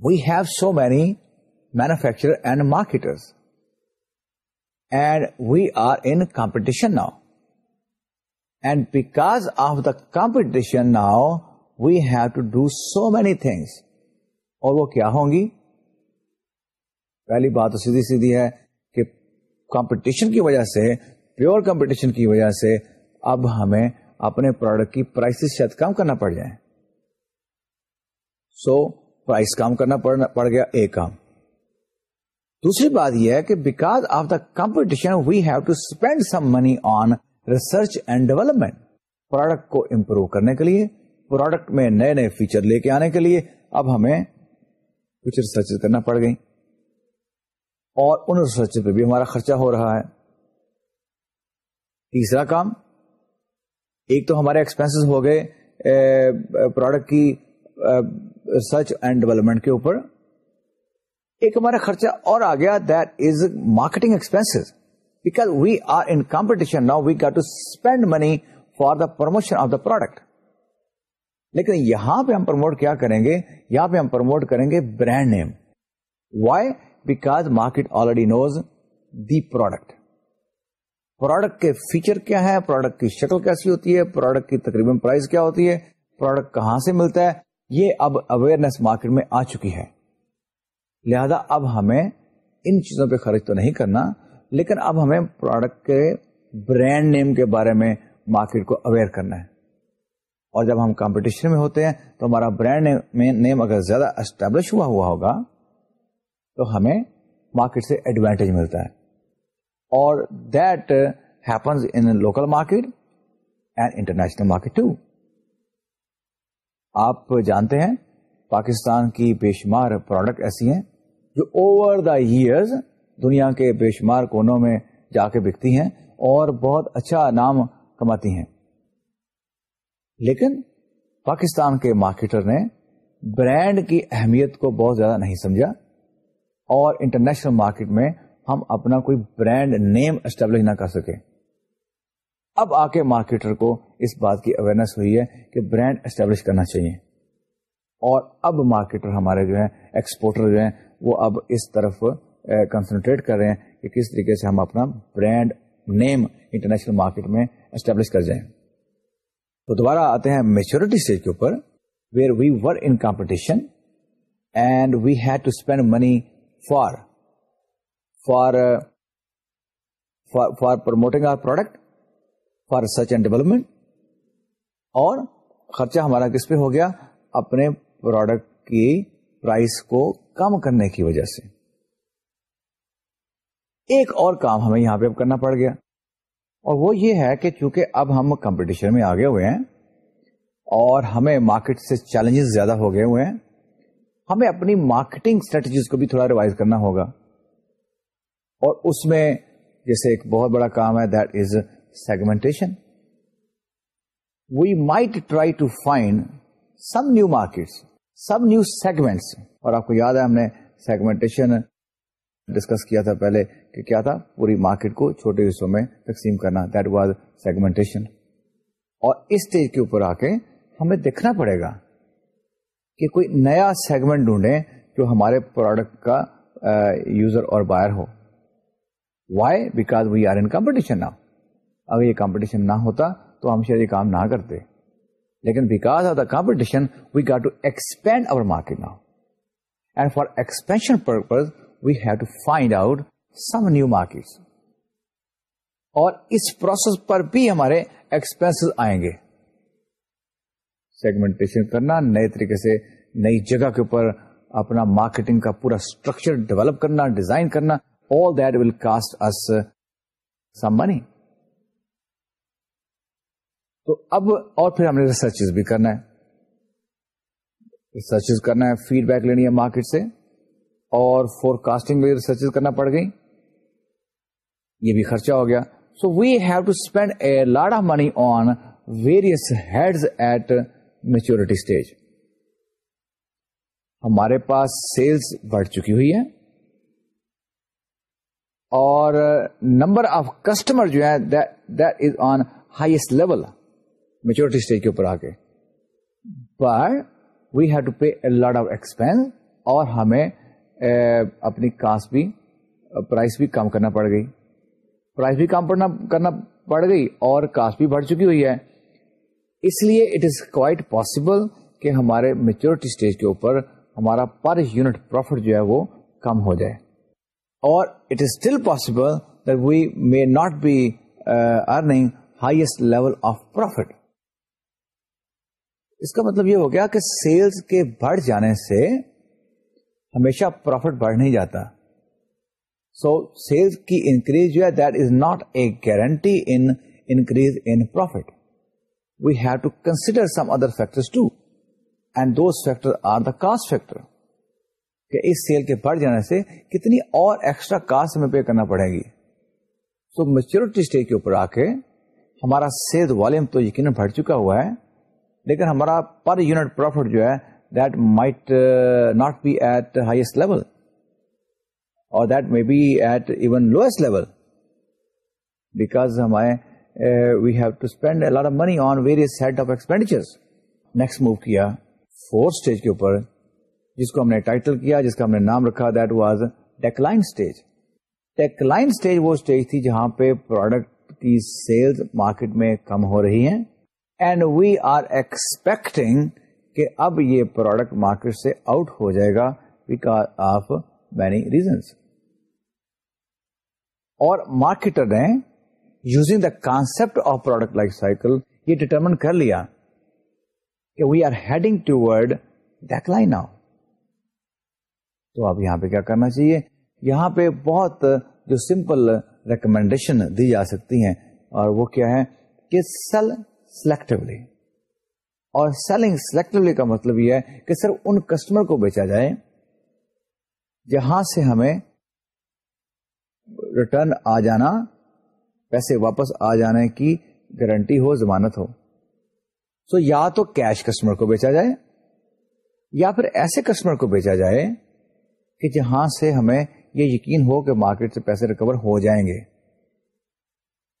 we have so many manufacture and marketers and we are in competition now and because of the competition now we have to do so many things اور وہ کیا ہوں گی؟ پہلی بات تو سیدھی سیدھی ہے کہ کمپٹیشن کی وجہ سے پیور کمپٹیشن کی وجہ سے اب ہمیں اپنے پروڈکٹ کی پرائسز شاید کم کرنا پڑ جائے۔ سو پرائس کم کرنا پڑ گیا ایک کام۔ دوسری بات یہ ہے کہ because of the competition we have to spend some money on research and development product کو امپروو کرنے کے لیے پروڈکٹ میں نئے نئے فیچر لے کے آنے کے لیے اب ہمیں کچھ ریسرچ کرنا پڑ گئی۔ اور ان ریسرچ پہ بھی ہمارا خرچہ ہو رہا ہے۔ تیسرا کام ایک تو ہمارے ایکسپینس ہو گئے پروڈکٹ کی ریسرچ اینڈ ڈیولپمنٹ کے اوپر۔ ایک ہمارا خرچہ اور آ گیا that is marketing expense because we are in competition now we get to spend money for the promotion of the product لیکن یہاں پہ ہم پروموٹ کیا کریں گے؟ یہاں پہ ہم پروموٹ کریں گے brand name why because market already knows the product product کے فیچر کیا ہے، پروڈکٹ کی شکل کیسی ہوتی ہے، پروڈکٹ کی تقریباً پرائز کیا ہوتی ہے، پروڈکٹ کہاں سے ملتا ہے، یہ اب اویئرنیس مارکیٹ میں آ چکی ہے۔ لہذا اب ہمیں ان چیزوں پہ خرچ تو نہیں کرنا، لیکن اب ہمیں پروڈکٹ کے برانڈ نیم کے بارے میں مارکیٹ کو اویئر کرنا ہے۔ اور جب ہم کمپٹیشن میں ہوتے ہیں، تو ہمارا برانڈ نیم اگر زیادہ اسٹیبلش ہوا ہوا ہوگا، تو ہمیں مارکیٹ سے ایڈوانٹیج ملتا ہے۔ اور that happens in local market and international market to آپ جانتے ہیں پاکستان کی بے شمار پروڈکٹ ایسی ہیں جو اوور دا ایئرز دنیا کے بے شمار کونوں میں جا کے بکتی ہیں اور بہت اچھا نام کماتی ہیں. لیکن پاکستان کے مارکیٹر نے برانڈ کی اہمیت کو بہت زیادہ نہیں سمجھا اور انٹرنیشنل مارکیٹ میں ہم اپنا کوئی برانڈ نیم اسٹیبلش نہ کر سکے اب آ کے مارکیٹر کو اس بات کی اویئرنیس ہوئی ہے کہ برانڈ اسٹیبلش کرنا چاہیے۔ اور اب مارکیٹر ہمارے جو ہیں ایکسپورٹر جو ہیں، وہ اب اس طرف کنسنٹریٹ کر رہے ہیں کہ کس طریقے سے ہم اپنا برانڈ نیم انٹرنیشنل مارکیٹ میں اسٹیبلش کر جائیں۔ تو دوبارہ آتے ہیں میچورٹی اسٹیج کے اوپر where we were in competition and we had to spend money for for for promoting our product for research and development اور خرچہ ہمارا کس پہ ہو گیا؟ اپنے پروڈکٹ کی پرائس کو کم کرنے کی وجہ سے۔ ایک اور کام ہمیں یہاں پہ اب کرنا پڑ گیا۔ اور وہ یہ ہے کہ چونکہ اب ہم کمپٹیشن میں آگے ہوئے ہیں اور ہمیں مارکیٹ سے چیلنجز زیادہ ہو گئے ہوئے ہیں، ہمیں اپنی مارکیٹنگ اسٹریٹجیز کو بھی تھوڑا ریوائز کرنا ہوگا۔ اور اس میں جیسے ایک بہت بڑا کام ہے that is segmentation we might try to find some new markets some new segments اور آپ کو یاد ہے، ہم نے سیگمنٹیشن ڈسکس کیا تھا پہلے کہ کیا تھا؟ پوری مارکیٹ کو چھوٹے حصوں میں تقسیم کرنا. دیٹ واز سیگمنٹیشن اور اس اسٹیج کے اوپر آ کے ہمیں دیکھنا پڑے گا کہ کوئی نیا سیگمنٹ ڈھونڈے جو ہمارے پروڈکٹ کا یوزر اور buyer who. Why because we are in competition نہ اگر یہ کمپٹیشن نہ ہوتا تو ہم شاید یہ کام نہ کرتے. لیکن because of the competition we got to expand our market now and for expansion purpose we have to find out some new market اور اس پروسیس پر بھی ہمارے ایکسپینس آئیں گے. سیگمنٹیشن کرنا، نئے طریقے سے نئی جگہ کے اوپر اپنا مارکیٹنگ کا پورا اسٹرکچر ڈیولپ کرنا ڈیزائن کرنا آل دیٹ ول کاسٹ اس سم منی تو اب اور پھر ہم نے ریسرچ بھی کرنا ہے۔ ریسرچ کرنا ہے فیڈ بیک لینی ہے مارکیٹ سے۔ اور فور کاسٹنگ میں ریسرچ کرنا پڑ گئی۔ یہ بھی خرچہ ہو گیا۔ So we have to spend a lot of money on various head at maturity stage ہمارے پاس سیلس بڑھ چکی ہوئی ہے۔ اور نمبر آف کسٹمر جو ہے that is on highest level maturity stage کے اوپر آ کے but we have to pay a lot of expense اور ہمیں اپنی کاسٹ بھی پرائز بھی کم کرنا پڑ گئی۔ پرائز بھی کم پڑنا، کرنا پڑ گئی، اور کاسٹ بھی بڑھ چکی ہوئی ہے۔ اس لیے اٹ از کوائٹ پاسبل کہ ہمارے میچورٹی اسٹیج کے اوپر ہمارا پر یونٹ پروفٹ جو ہے وہ کم ہو جائے۔ اور it is still possible that we may not be earning highest level of profit اس کا مطلب یہ ہو گیا کہ سیلس کے بڑھ جانے سے ہمیشہ پروفٹ بڑھ نہیں جاتا. سو سیلس کی انکریز جو ہے that is not a guarantee in increase in profit we have to consider some other factor too and those factor are the cost factor کہ اس سیل کے بڑھ جانے سے کتنی اور ایکسٹرا کاسٹ ہمیں پے کرنا پڑے گی۔ سو میچورٹی اسٹیج کے اوپر آ کے ہمارا سیل والیم تو یقیناً بڑھ چکا ہوا ہے، لیکن ہمارا پر یونٹ پروفٹ جو ہے that might not be at highest level اور that may be at even lowest level because ہمارے we have to spend lot of money on various set of expenditure next move کیا۔ Fourth stage کے اوپر جس کو ہم نے title کیا، جس کا ہم نے نام رکھا that was decline stage decline stage وہ اسٹیج تھی جہاں پہ پروڈکٹ کی سیلز مارکیٹ میں کم ہو رہی ہیں۔ اینڈ وی آر ایکسپیکٹنگ کہ اب یہ پروڈکٹ مارکیٹ سے آؤٹ ہو جائے گا بیکاز آف مینی ریزنس اور مارکیٹر نے using the concept of product life cycle یہ ڈٹرمن کر لیا کہ we are heading towards decline now تو اب یہاں پہ کیا کرنا چاہیے؟ یہاں پہ بہت جو سمپل ریکمینڈیشن دی جا سکتی ہیں، اور وہ کیا ہے کہ سیل سلیکٹولی اور سیلنگ سلیکٹولی کا مطلب یہ ہے کہ صرف ان کسٹمر کو بیچا جائے، جہاں سے ہمیں ریٹرن آ جانا، پیسے واپس آ جانے کی گارنٹی ہو، ضمانت ہو۔ سو یا تو کیش کسٹمر کو بیچا جائے، یا پھر ایسے کسٹمر کو بیچا جائے کہ جہاں سے ہمیں یہ یقین ہو کہ مارکیٹ سے پیسے ریکور ہو جائیں گے۔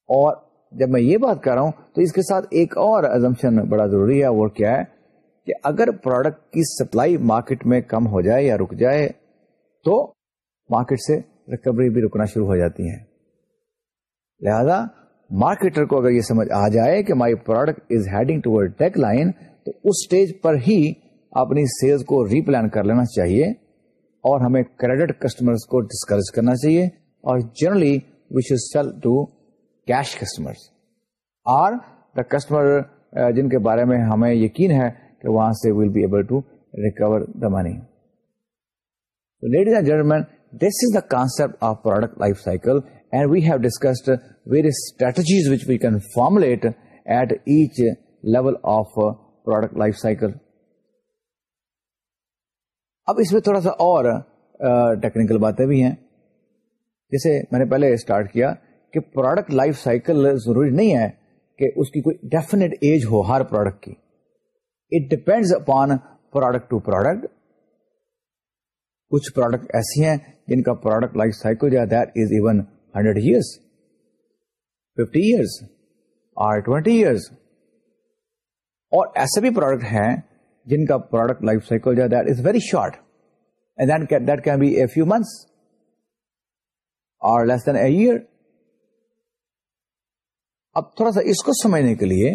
اور جب میں یہ بات کر رہا ہوں تو اس کے ساتھ ایک اور ازمپشن بڑا ضروری ہے، وہ کیا ہے کہ اگر پروڈکٹ کی سپلائی مارکیٹ میں کم ہو جائے یا رک جائے تو مارکیٹ سے ریکوری بھی رکنا شروع ہو جاتی ہے لہذا مارکیٹر کو اگر یہ سمجھ آ جائے کہ my product is heading to decline تو اس اسٹیج پر ہی اپنی سیلز کو ری پلان کر لینا چاہیے۔ اور ہمیں کریڈٹ کسٹمر کو ڈسکریج کرنا چاہیے اور generally we should sell to cash customer اور دا کسٹمر جن کے بارے میں ہمیں یقین ہے کہ وہاں سے will be able to recover the money ladies and gentlemen this is the concept of product life cycle and we have discussed various strategies which we can formulate at each level of product life cycle اب اس میں تھوڑا سا اور technical باتیں بھی ہیں۔ جیسے میں نے پہلے اسٹارٹ کیا کہ پروڈکٹ لائف سائیکل ضروری نہیں ہے کہ اس کی کوئی ڈیفینیٹ ایج ہو ہر پروڈکٹ کی۔ It depend upon product to product کچھ پروڈکٹ ایسی ہیں جن کا پروڈکٹ لائف سائیکل جو that is even hundred years fifty years or twenty years اور ایسے بھی پروڈکٹ ہیں جن کا پروڈکٹ لائف سائیکل جو that is very short and that can be a few months or less than a year اب تھوڑا سا اس کو سمجھنے کے لیے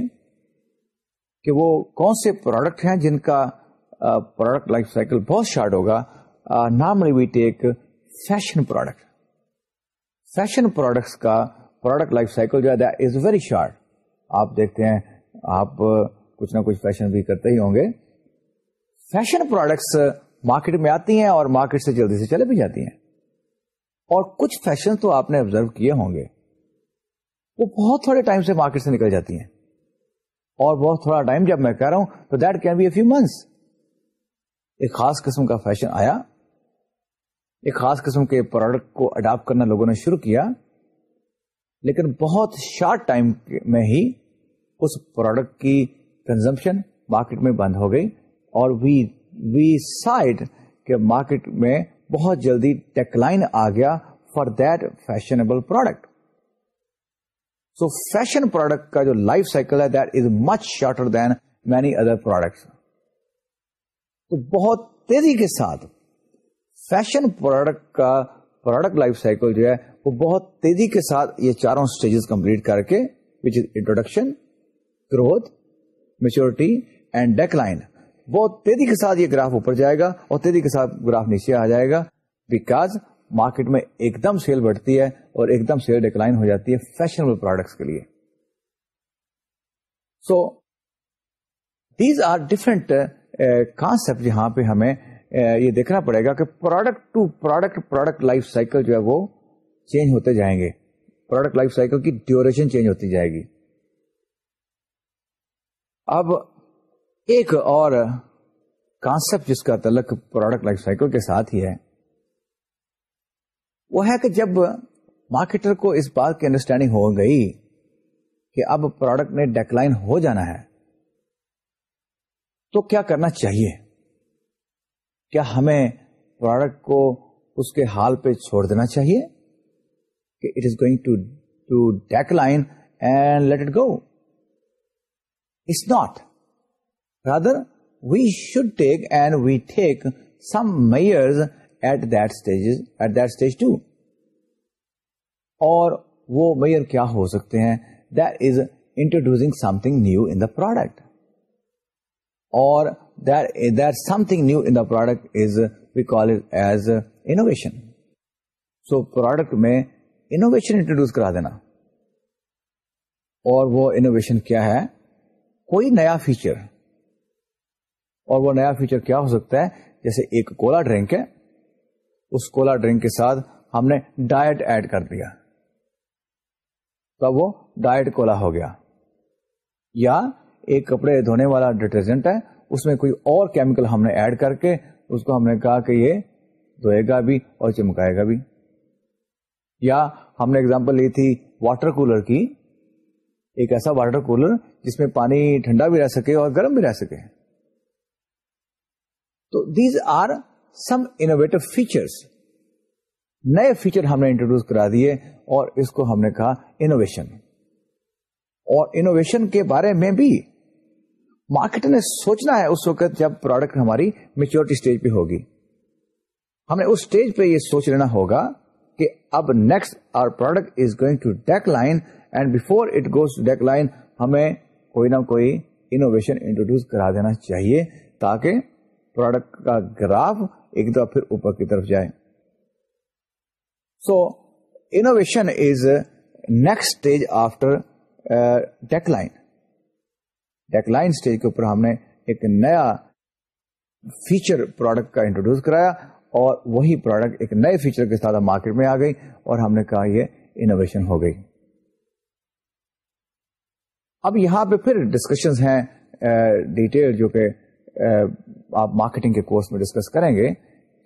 کہ وہ کون سے پروڈکٹ ہیں جن کا پروڈکٹ لائف سائیکل بہت شارٹ ہوگا. Normally we take fashion product fashion products کا پروڈکٹ لائف سائیکل جو ہے از ویری شارٹ آپ دیکھتے ہیں، آپ کچھ نہ کچھ فیشن بھی کرتے ہی ہوں گے. فیشن پروڈکٹس مارکیٹ میں آتی ہیں اور مارکیٹ سے جلدی سے چلے بھی جاتی ہیں۔ اور کچھ فیشن تو آپ نے آبزرو کیے ہوں گے۔ وہ بہت تھوڑے ٹائم سے مارکیٹ سے نکل جاتی ہیں۔ اور بہت تھوڑا ٹائم جب میں کہہ رہا ہوں تو that can be a few months ایک خاص قسم کا فیشن آیا۔ ایک خاص قسم کے پروڈکٹ کو اڈاپٹ کرنا لوگوں نے شروع کیا۔ لیکن بہت شارٹ ٹائم میں ہی اس پروڈکٹ کی کنزمپشن مارکیٹ میں بند ہو گئی۔ اور وی وی سائڈ کے مارکیٹ میں بہت جلدی ٹیکلائن آ گیا for that fashionable product so fashion product کا جو لائف سائیکل ہے that is much shorter than many other products تو بہت تیزی کے ساتھ فیشن پروڈکٹ کا پروڈکٹ لائف سائیکل جو ہے، وہ بہت تیزی کے ساتھ یہ چاروں اسٹیجز کمپلیٹ کر کے which is introduction growth maturity and decline بہت تیزی کے ساتھ یہ گراف اوپر جائے گا اور تیزی کے ساتھ گراف نیچے آ جائے گا بیکاز مارکیٹ میں ایک دم سیل بڑھتی ہے اور ایک دم سیل ڈیکلائن ہو جاتی ہے فیشنبل پروڈکٹس کے لیے۔ So these are different concept جہاں پہ ہمیں uh, یہ دیکھنا پڑے گا کہ product to product product life cycle جو ہے وہ چینج ہوتے جائیں گے۔ پروڈکٹ لائف سائیکل کی ڈیوریشن چینج ہوتی جائے گی۔ اب ایک اور کانسپٹ جس کا تعلق پروڈکٹ لائف سائیکل کے ساتھ ہی ہے، وہ ہے کہ جب مارکیٹر کو اس بات کی انڈرسٹینڈنگ ہو گئی کہ اب پروڈکٹ نے ڈیکلائن ہو جانا ہے، تو کیا کرنا چاہیے؟ کیا ہمیں پروڈکٹ کو اس کے حال پہ چھوڑ دینا چاہیے کہ it is going to to decline and let it go it's not rather we should take and we take some measures at that stage at that stage too اور وہ میئر کیا ہو سکتے ہیں؟ That is introducing something new in the product اور that something new in the product is we call it as innovation so product میں innovation introduce کرا دینا. اور وہ انوویشن کیا ہے؟ کوئی نیا فیچر اور وہ نیا فیچر کیا ہو سکتا ہے؟ جیسے ایک کولا ڈرنک ہے، اس کولا ڈرنک کے ساتھ ہم نے ڈائٹ ایڈ کر دیا۔ تو وہ ڈائٹ کولا ہو گیا۔ یا ایک کپڑے دھونے والا ڈٹرجنٹ ہے، اس میں کوئی اور کیمیکل ہم نے ایڈ کر کے، اس کو ہم نے کہا کہ یہ دھوئے گا بھی اور چمکائے گا بھی۔ یا ہم نے اگزامپل لی تھی واٹر کولر کی۔ ایک ایسا واٹر کولر جس میں پانی ٹھنڈا بھی رہ سکے اور گرم بھی رہ سکے۔ تو these are some innovative features نئے فیچر ہم نے انٹروڈیوس کرا دیے اور اس کو ہم نے کہا انوویشن اور انوویشن کے بارے میں بھی مارکیٹ نے سوچنا ہے اس وقت جب پروڈکٹ ہماری میچورٹی اسٹیج پہ ہوگی. ہمیں اس اسٹیج پہ یہ سوچ لینا ہوگا کہ اب next our product is going to decline and before it goes to decline ہمیں کوئی نہ کوئی انوویشن انٹروڈیوس کرا دینا چاہیے تاکہ پروڈکٹ کا گراف ایک دفعہ پھر اوپر کی طرف جائے so innovation is next stage after decline line stage کے اوپر ہم نے ایک نیا فیچر پروڈکٹ کا انٹروڈیوس کرایا اور وہی پروڈکٹ ایک نئے فیچر کے ساتھ مارکیٹ میں آ گئی اور ہم نے کہا یہ انوویشن ہو گئی۔ اب یہاں پہ پھر ڈسکشن ہیں uh, ڈیٹیل جو کہ uh, آپ مارکیٹنگ کے کورس میں ڈسکس کریں گے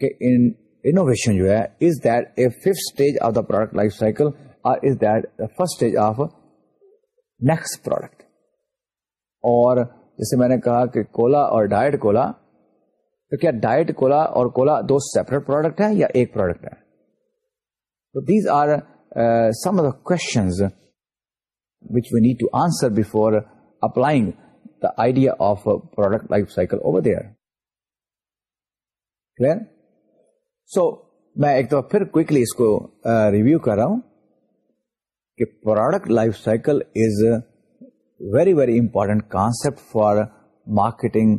کہ انوویشن جو ہے is that a fifth stage of the product life cycle اور is that first stage of next product اور جیسے میں نے کہا کہ کولا اور ڈائٹ کولا تو کیا ڈائٹ کولا اور کولا دو سیپریٹ پروڈکٹ ہے یا ایک پروڈکٹ ہے تو these are some of the question which we need to answer before applying the idea of product life cycle over there so میں ایک تو اس کو ریویو کر رہا ہوں کہ product life cycle is very very important concept for marketing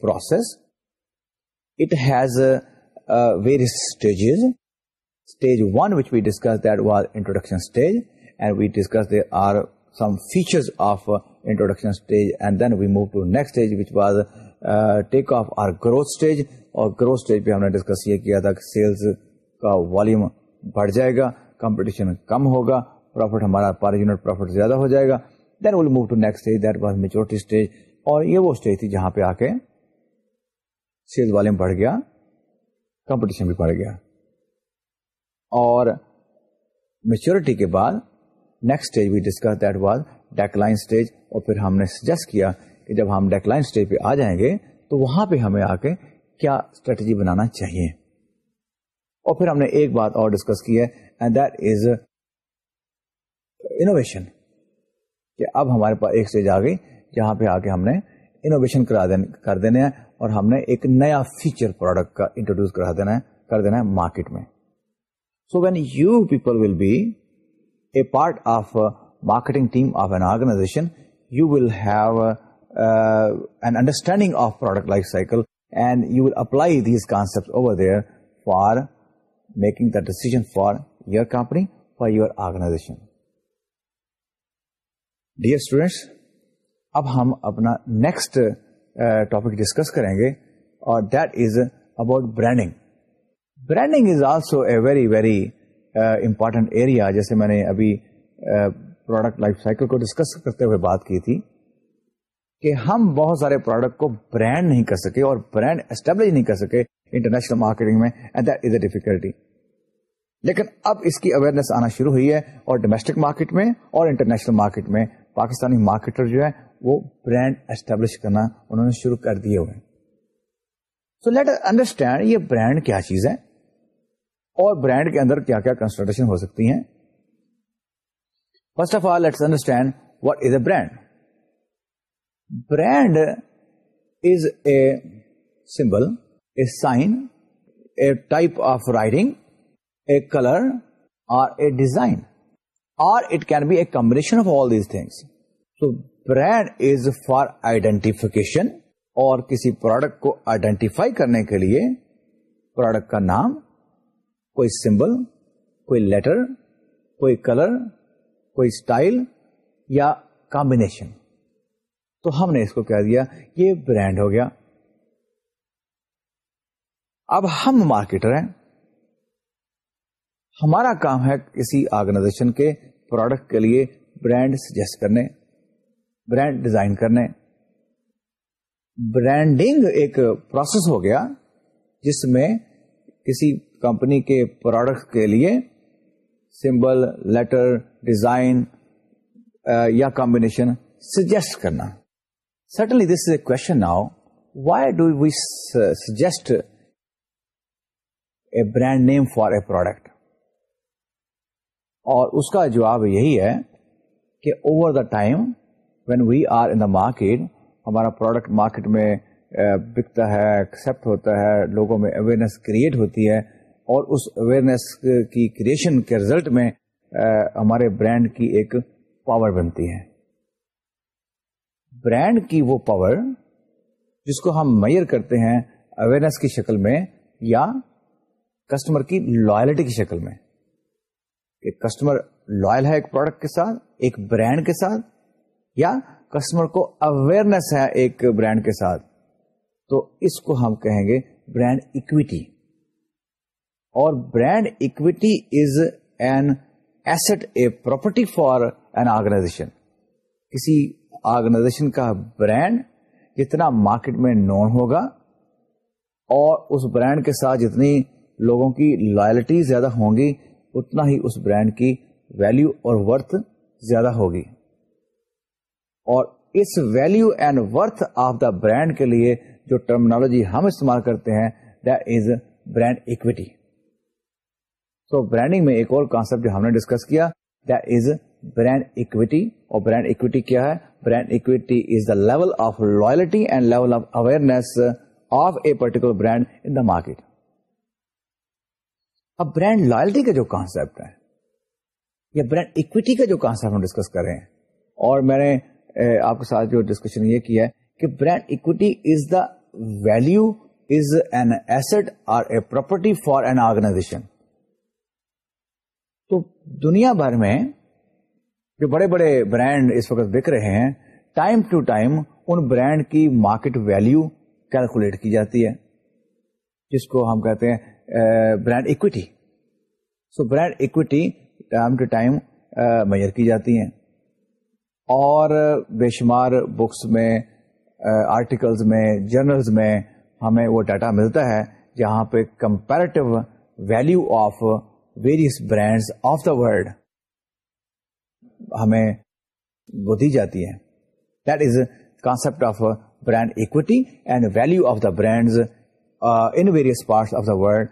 process it he various stage stage one which we discuss دکشنس they are some features of introduction stage which was take off اور growth stage پہ ہم نے discuss یہ کیا تھا کہ sales کا volume بڑھ جائے گا کمپٹیشن کم ہوگا پروفٹ ہمارا پر یونٹ پروفٹ زیادہ ہو جائے گا۔ Then will move to next stage that was maturity stage اور یہ وہ اسٹیج تھی جہاں پہ آ کے سیل والے بڑھ گیا کمپٹیشن بھی بڑھ گیا۔ اور میچورٹی کے بعد نیکسٹ اسٹیج بھی discuss that was decline stage اور پھر ہم نے سجیسٹ کیا کہ جب ہم ڈیکلائن اسٹیج پہ آ جائیں گے تو وہاں پہ ہمیں آ کے کیا اسٹریٹجی بنانا چاہیے۔ اور پھر ہم نے ایک بات اور ڈسکس کی ہے اینڈ دیٹ از انوویشن کہ اب ہمارے پاس ایک اسٹیج آ گئی، جہاں پہ آ کے ہم نے انوویشن کرا کر دینا ہے اور ہم نے ایک نیا فیچر پروڈکٹ کا انٹروڈیوس کرا دینا ہے، کر دینا ہے مارکیٹ میں۔ So when you people will be a part of marketing team of an organization you will have an understanding of product life cycle and you will apply these concept over there for making the decision for your company for your organization dear students اب ہم اپنا next topic discuss کریں گے اور that is about branding branding is also a very very important area جیسے میں نے ابھی پروڈکٹ لائف سائیکل کو ڈسکس کرتے ہوئے بات کی تھی کہ ہم بہت سارے پروڈکٹ کو برانڈ نہیں کر سکے اور برانڈ اسٹیبلش نہیں کر سکے انٹرنیشنل مارکیٹنگ میں and that is a difficulty لیکن اب اس کی اویئرنیس آنا شروع ہوئی ہے اور ڈومیسٹک مارکیٹ میں اور انٹرنیشنل مارکیٹ میں پاکستانی مارکیٹر جو ہے وہ برانڈ اسٹیبلش کرنا انہوں نے شروع کر دیے ہوئے سو لیٹ انڈرسٹینڈ یہ برانڈ کیا چیز ہے اور برانڈ کے اندر کیا کیا کنسلٹریشن ہو سکتی ہیں. First of all let's understand what is a brand brand is a symbol a sign a type of writing a colour or a design or it can be a combination of all these things تو brand is for identification اور کسی پروڈکٹ کو identify کرنے کے لیے product کا نام، کوئی سمبل کوئی لیٹر کوئی کلر کوئی اسٹائل یا کمبینیشن تو ہم نے اس کو کہہ دیا، یہ برانڈ ہو گیا۔ اب ہم مارکیٹر ہیں۔ ہمارا کام ہے کسی آرگنائزیشن کے پروڈکٹ کے لیے برانڈ سجیسٹ کرنے برانڈ ڈیزائن کرنے۔ برانڈنگ ایک پروسیس ہو گیا جس میں کسی کمپنی کے پروڈکٹ کے لیے سمبل لیٹر ڈیزائن یا کمبینیشن سجیسٹ کرنا۔ Certainly this is a question now why do we suggest a brand name for a product اور اس کا جواب یہی ہے کہ over the time when we are in the market ہمارا پروڈکٹ مارکیٹ میں بکتا ہے ایکسپٹ ہوتا ہے لوگوں میں اویئرنیس کریٹ ہوتی ہے اور اس اویئرنیس کی کریشن کے ریزلٹ میں ہمارے برانڈ کی ایک پاور بنتی ہے برانڈ کی وہ پاور جس کو ہم میئر کرتے ہیں اویئرنیس کی شکل میں یا کسٹمر کی لائلٹی کی شکل میں۔ کہ کسٹمر لوئل ہے ایک پروڈکٹ کے ساتھ، ایک برانڈ کے ساتھ، یا کسٹمر کو اویئرنیس ہے ایک برانڈ کے ساتھ۔ تو اس کو ہم کہیں گے برانڈ اکویٹی اور brand equity is an asset a property for an organization کسی آرگنائزیشن کا برانڈ جتنا مارکیٹ میں نون ہوگا اور اس برانڈ کے ساتھ جتنی لوگوں کی لائلٹی زیادہ ہوں گی، اتنا ہی اس برانڈ کی ویلو اور ورتھ زیادہ ہوگی۔ اور اس value and worth of the brand کے لیے جو ٹرمنالوجی ہم استعمال کرتے ہیں دیٹ از برانڈ اکویٹی تو برانڈنگ میں ایک اور کانسپٹ جو ہم نے ڈسکس کیا دیٹ از برانڈ اکویٹی اور برانڈ اکویٹی کیا ہے؟ Brand equity is the level of loyalty and level of awareness of a particular brand in the market اب برانڈ لائلٹی کا جو کانسپٹ ہے، یا برانڈ اکویٹی کا جو کانسپٹ ہم ڈسکس کر رہے ہیں، اور میں نے آپ کے ساتھ جو ڈسکشن یہ کیا ہے کہ brand equity is the value is an asset or a property for an organization تو دنیا بھر میں جو بڑے بڑے برانڈ اس وقت بک رہے ہیں ٹائم ٹو ٹائم ان برانڈ کی مارکیٹ ویلو کیلکولیٹ کی جاتی ہے، جس کو ہم کہتے ہیں brand equity so brand equity time to time measure کی جاتی ہیں۔ اور بے شمار بکس میں آرٹیکلز میں جرنلز میں ہمیں وہ ڈاٹا ملتا ہے، جہاں پہ comparative value of various brand of the world ہمیں وہ دی جاتی ہے that is concept of brand equity and value of the brand in various parts of the world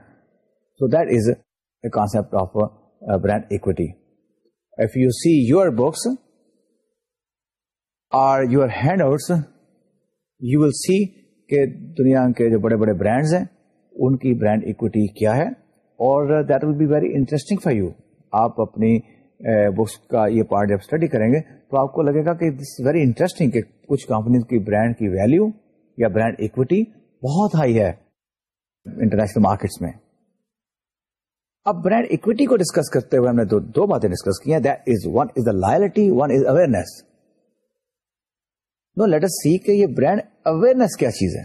so that is a concept of brand equity if you see your books or your hand outs you will see کہ دنیا کے جو بڑے بڑے brands ہیں، ان کی brand equity کیا ہے، اور that will be very interesting for you آپ اپنی بکس کا یہ پارٹ جب اسٹڈی کریں گے تو آپ کو لگے گا کہ دس ویری انٹرسٹنگ کہ کچھ کمپنیز کی برانڈ کی ویلو یا برانڈ اکوٹی بہت ہائی ہے انٹرنیشنل مارکیٹس میں۔ اب برانڈ اکوٹی کو ڈسکس کرتے ہوئے ہم نے دو, دو باتیں ڈسکس کی ہیں۔ That is one is the loyalty one is awareness no let see کہ یہ برانڈ اویئرنیس کیا چیز ہے۔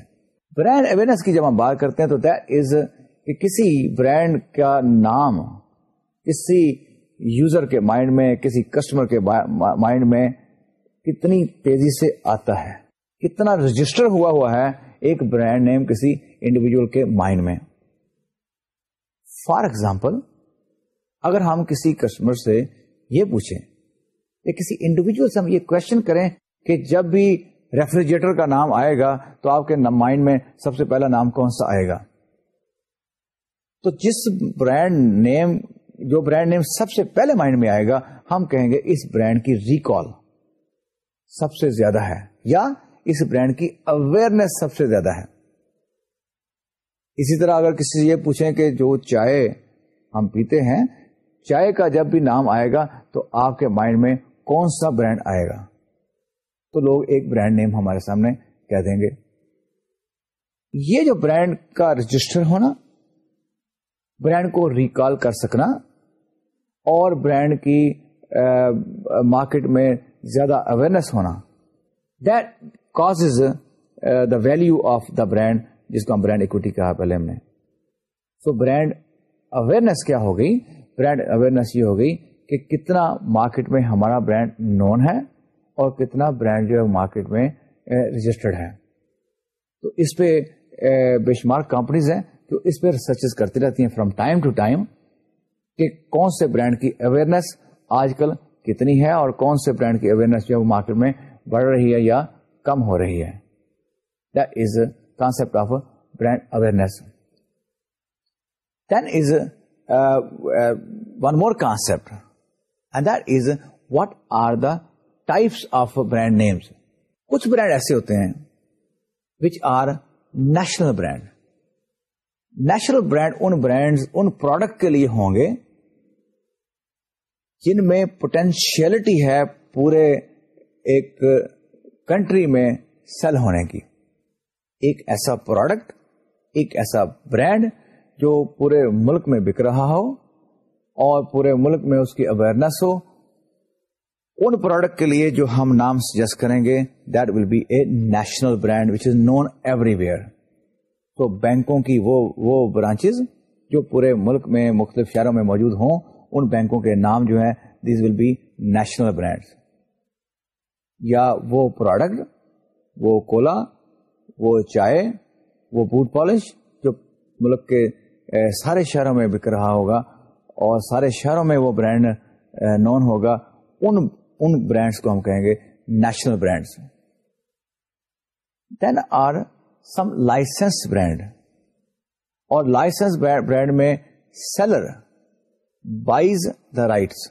برانڈ اویئرنیس کی جب ہم بات کرتے ہیں تو دیٹ از کہ کسی برانڈ کا نام کسی یوزر کے مائنڈ میں، کسی کسٹمر کے مائنڈ میں کتنی تیزی سے آتا ہے۔ کتنا رجسٹر ہوا ہوا ہے ایک برانڈ نیم کسی انڈیویجل کے مائنڈ میں۔ فار ایگزامپل، اگر ہم کسی کسٹمر سے یہ پوچھیں، یا کسی انڈیویجل سے ہم یہ کوشچن کریں کہ جب بھی ریفریجریٹر کا نام آئے گا تو آپ کے مائنڈ میں سب سے پہلا نام کون سا آئے گا؟ تو جس برانڈ نیم جو برانڈ نیم سب سے پہلے مائنڈ میں آئے گا، ہم کہیں گے اس برانڈ کی ریکال سب سے زیادہ ہے، یا اس برانڈ کی اویئرنیس سب سے زیادہ ہے۔ اسی طرح اگر کسی سے یہ پوچھیں کہ جو چائے ہم پیتے ہیں، چائے کا جب بھی نام آئے گا تو آپ کے مائنڈ میں کون سا برانڈ آئے گا؟ تو لوگ ایک برانڈ نیم ہمارے سامنے کہہ دیں گے۔ یہ جو برانڈ کا رجسٹر ہونا برانڈ کو ریکال کر سکنا اور برانڈ کی مارکیٹ میں زیادہ اویئرنیس ہونا۔ That cause the value of the brand جس کو ہم برانڈ اکوٹی کہا پہلے ہم نے۔ سو برانڈ اویئرنیس کیا ہو گئی؟ برانڈ اویئرنیس یہ ہو گئی کہ کتنا مارکیٹ میں ہمارا برانڈ نون ہے اور کتنا برانڈ جو ہے مارکیٹ میں رجسٹرڈ ہے۔ تو اس پہ بے شمار کمپنیز ہیں۔ جو اس پہ ریسرچ کرتی رہتی ہیں فرام ٹائم ٹو ٹائم کہ کون سے برانڈ کی اویئرنیس آج کل کتنی ہے اور کون سے برانڈ کی اویئرنیس جو ہے وہ مارکیٹ میں بڑھ رہی ہے یا کم ہو رہی ہے۔ That is concept of brand awareness then is one more concept and that is what are the types of brand names کچھ برانڈ ایسے ہوتے ہیں which are national brand national brand in brand in product کے لیے ہوں گے جن میں پوٹینشیلٹی ہے پورے ایک کنٹری میں سیل ہونے کی۔ ایک ایسا پروڈکٹ ایک ایسا برانڈ جو پورے ملک میں بک رہا ہو اور پورے ملک میں اس کی اویئرنیس ہو، ان پروڈکٹ کے لیے جو ہم نام سجیسٹ کریں گے that will be a national brand which is known everywhere تو بینکوں کی وہ وہ برانچز جو پورے ملک میں مختلف شہروں میں موجود ہوں، ان بینکوں کے نام جو ہیں these will be national brand یا وہ پروڈکٹ وہ کولا وہ چائے، وہ بوٹ پالش جو ملک کے سارے شہروں میں بک رہا ہوگا اور سارے شہروں میں وہ برانڈ نون ہوگا، ان ان برانڈس کو ہم کہیں گے national brands then are some license brand اور لائسنس برانڈ میں seller buys the rights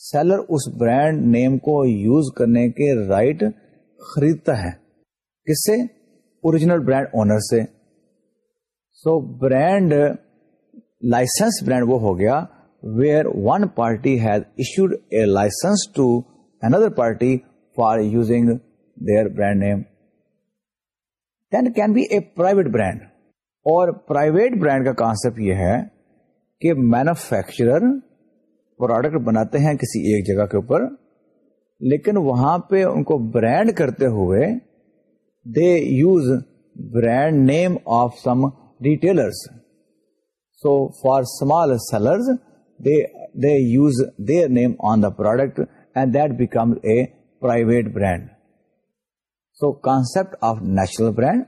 seller us brand name کو یوز کرنے کے رائٹ خریدتا ہے. کس سے اوریجنل برانڈ اونر سے. سو برانڈ لائسنس برانڈ وہ ہو گیا where one party has issued a license to another party for using their brand name then can be a private brand اور پرائیویٹ برانڈ کا کانسپٹ یہ ہے کہ manufacturer product بناتے ہیں کسی ایک جگہ کے اوپر، لیکن وہاں پہ ان کو برانڈ کرتے ہوئے they use brand name of some retailers so for small sellers they use their name on the product and that become a private brand so concept of national brand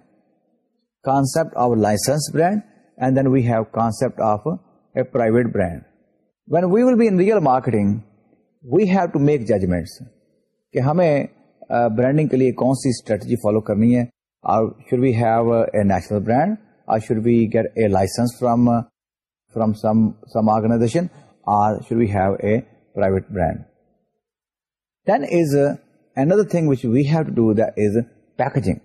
concept of license brand and then we have concept of a private brand when we will be in real marketing we have to make judgments کہ ہمیں branding کے لیے کون سی strategy follow کرنی ہے should we have a national brand or should we get a license from from some some organization or should we have a private brand then is another thing which we have to do that is packaging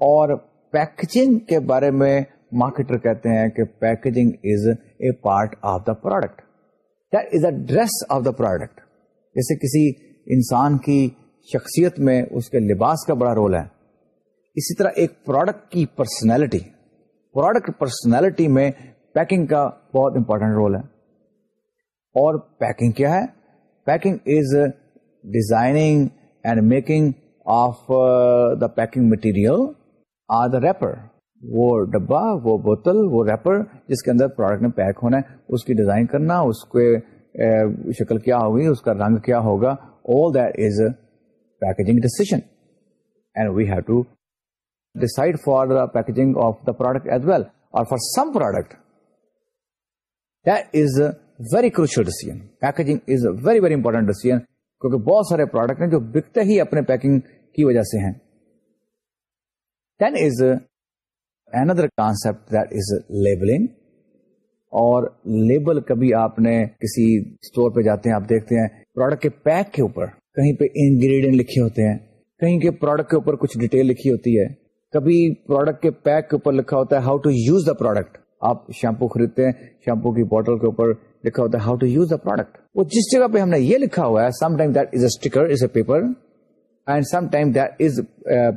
اور packaging کے بارے میں marketer کہتے ہیں کہ packaging is a part of the product that is a dress of the product جیسے کسی انسان کی شخصیت میں اس کے لباس کا بڑا رول ہے. اسی طرح ایک پروڈکٹ کی پرسنالٹی پروڈکٹ پرسنالٹی میں پیکنگ کا بہت امپورٹنٹ رول ہے. اور پیکنگ کیا ہے؟ Packing is designing and making of uh, the packing material are the wrapper. وہ ڈبا وہ بوتل وہ ریپر جس کے اندر پروڈکٹ نے پیک ہونا ہے اس کی ڈیزائن کرنا اس کے شکل کیا ہوگی اس کا رنگ کیا ہوگا all these packaging decision and we have to decide for the packaging of the product as well اور for some product these very crucial decision packaging is a very very important decision کیونکہ بہت سارے product ہیں جو بکتے ہی اپنے packing کی وجہ سے ہیں۔ Then is another concept that is labelling اور لیبل کبھی آپ نے کسی اسٹور پہ جاتے ہیں، آپ دیکھتے ہیں پروڈکٹ کے پیک کے اوپر کہیں پہ انگریڈینٹ لکھے ہوتے ہیں، کہیں کے پروڈکٹ کے اوپر کچھ ڈیٹیل لکھی ہوتی ہے۔ کبھی پروڈکٹ کے پیک کے اوپر لکھا ہوتا ہے how to use the product آپ شیمپو خریدتے ہیں شیمپو کی بوٹل کے اوپر لکھا ہوتا ہے how to use the product وہ جس جگہ پہ ہم نے یہ لکھا ہوا ہے some time that is a sticker is a paper and some time that is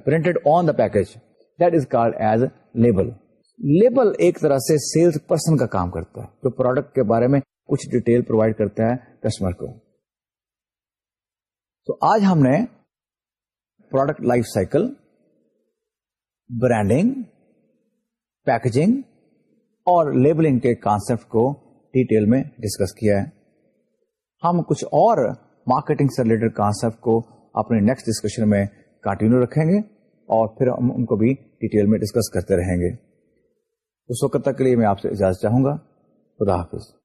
printed on the package that is card as label label ایک طرح سے سیلس پرسن کا کام کرتا ہے، جو پروڈکٹ کے بارے میں کچھ ڈیٹیل پرووائڈ کرتا ہے کسٹمر کو. تو آج ہم نے product life cycle branding packaging اور لیبلنگ کے کانسپٹ کو ڈیٹیل میں ڈسکس کیا ہے۔ ہم کچھ اور مارکیٹنگ سے ریلیٹڈ کانسیپٹ کو اپنے نیکسٹ ڈسکشن میں کنٹینیو رکھیں گے اور پھر ہم ان کو بھی ڈیٹیل میں ڈسکس کرتے رہیں گے۔ اس وقت تک کے لیے میں آپ سے اجازت چاہوں گا۔ خدا حافظ۔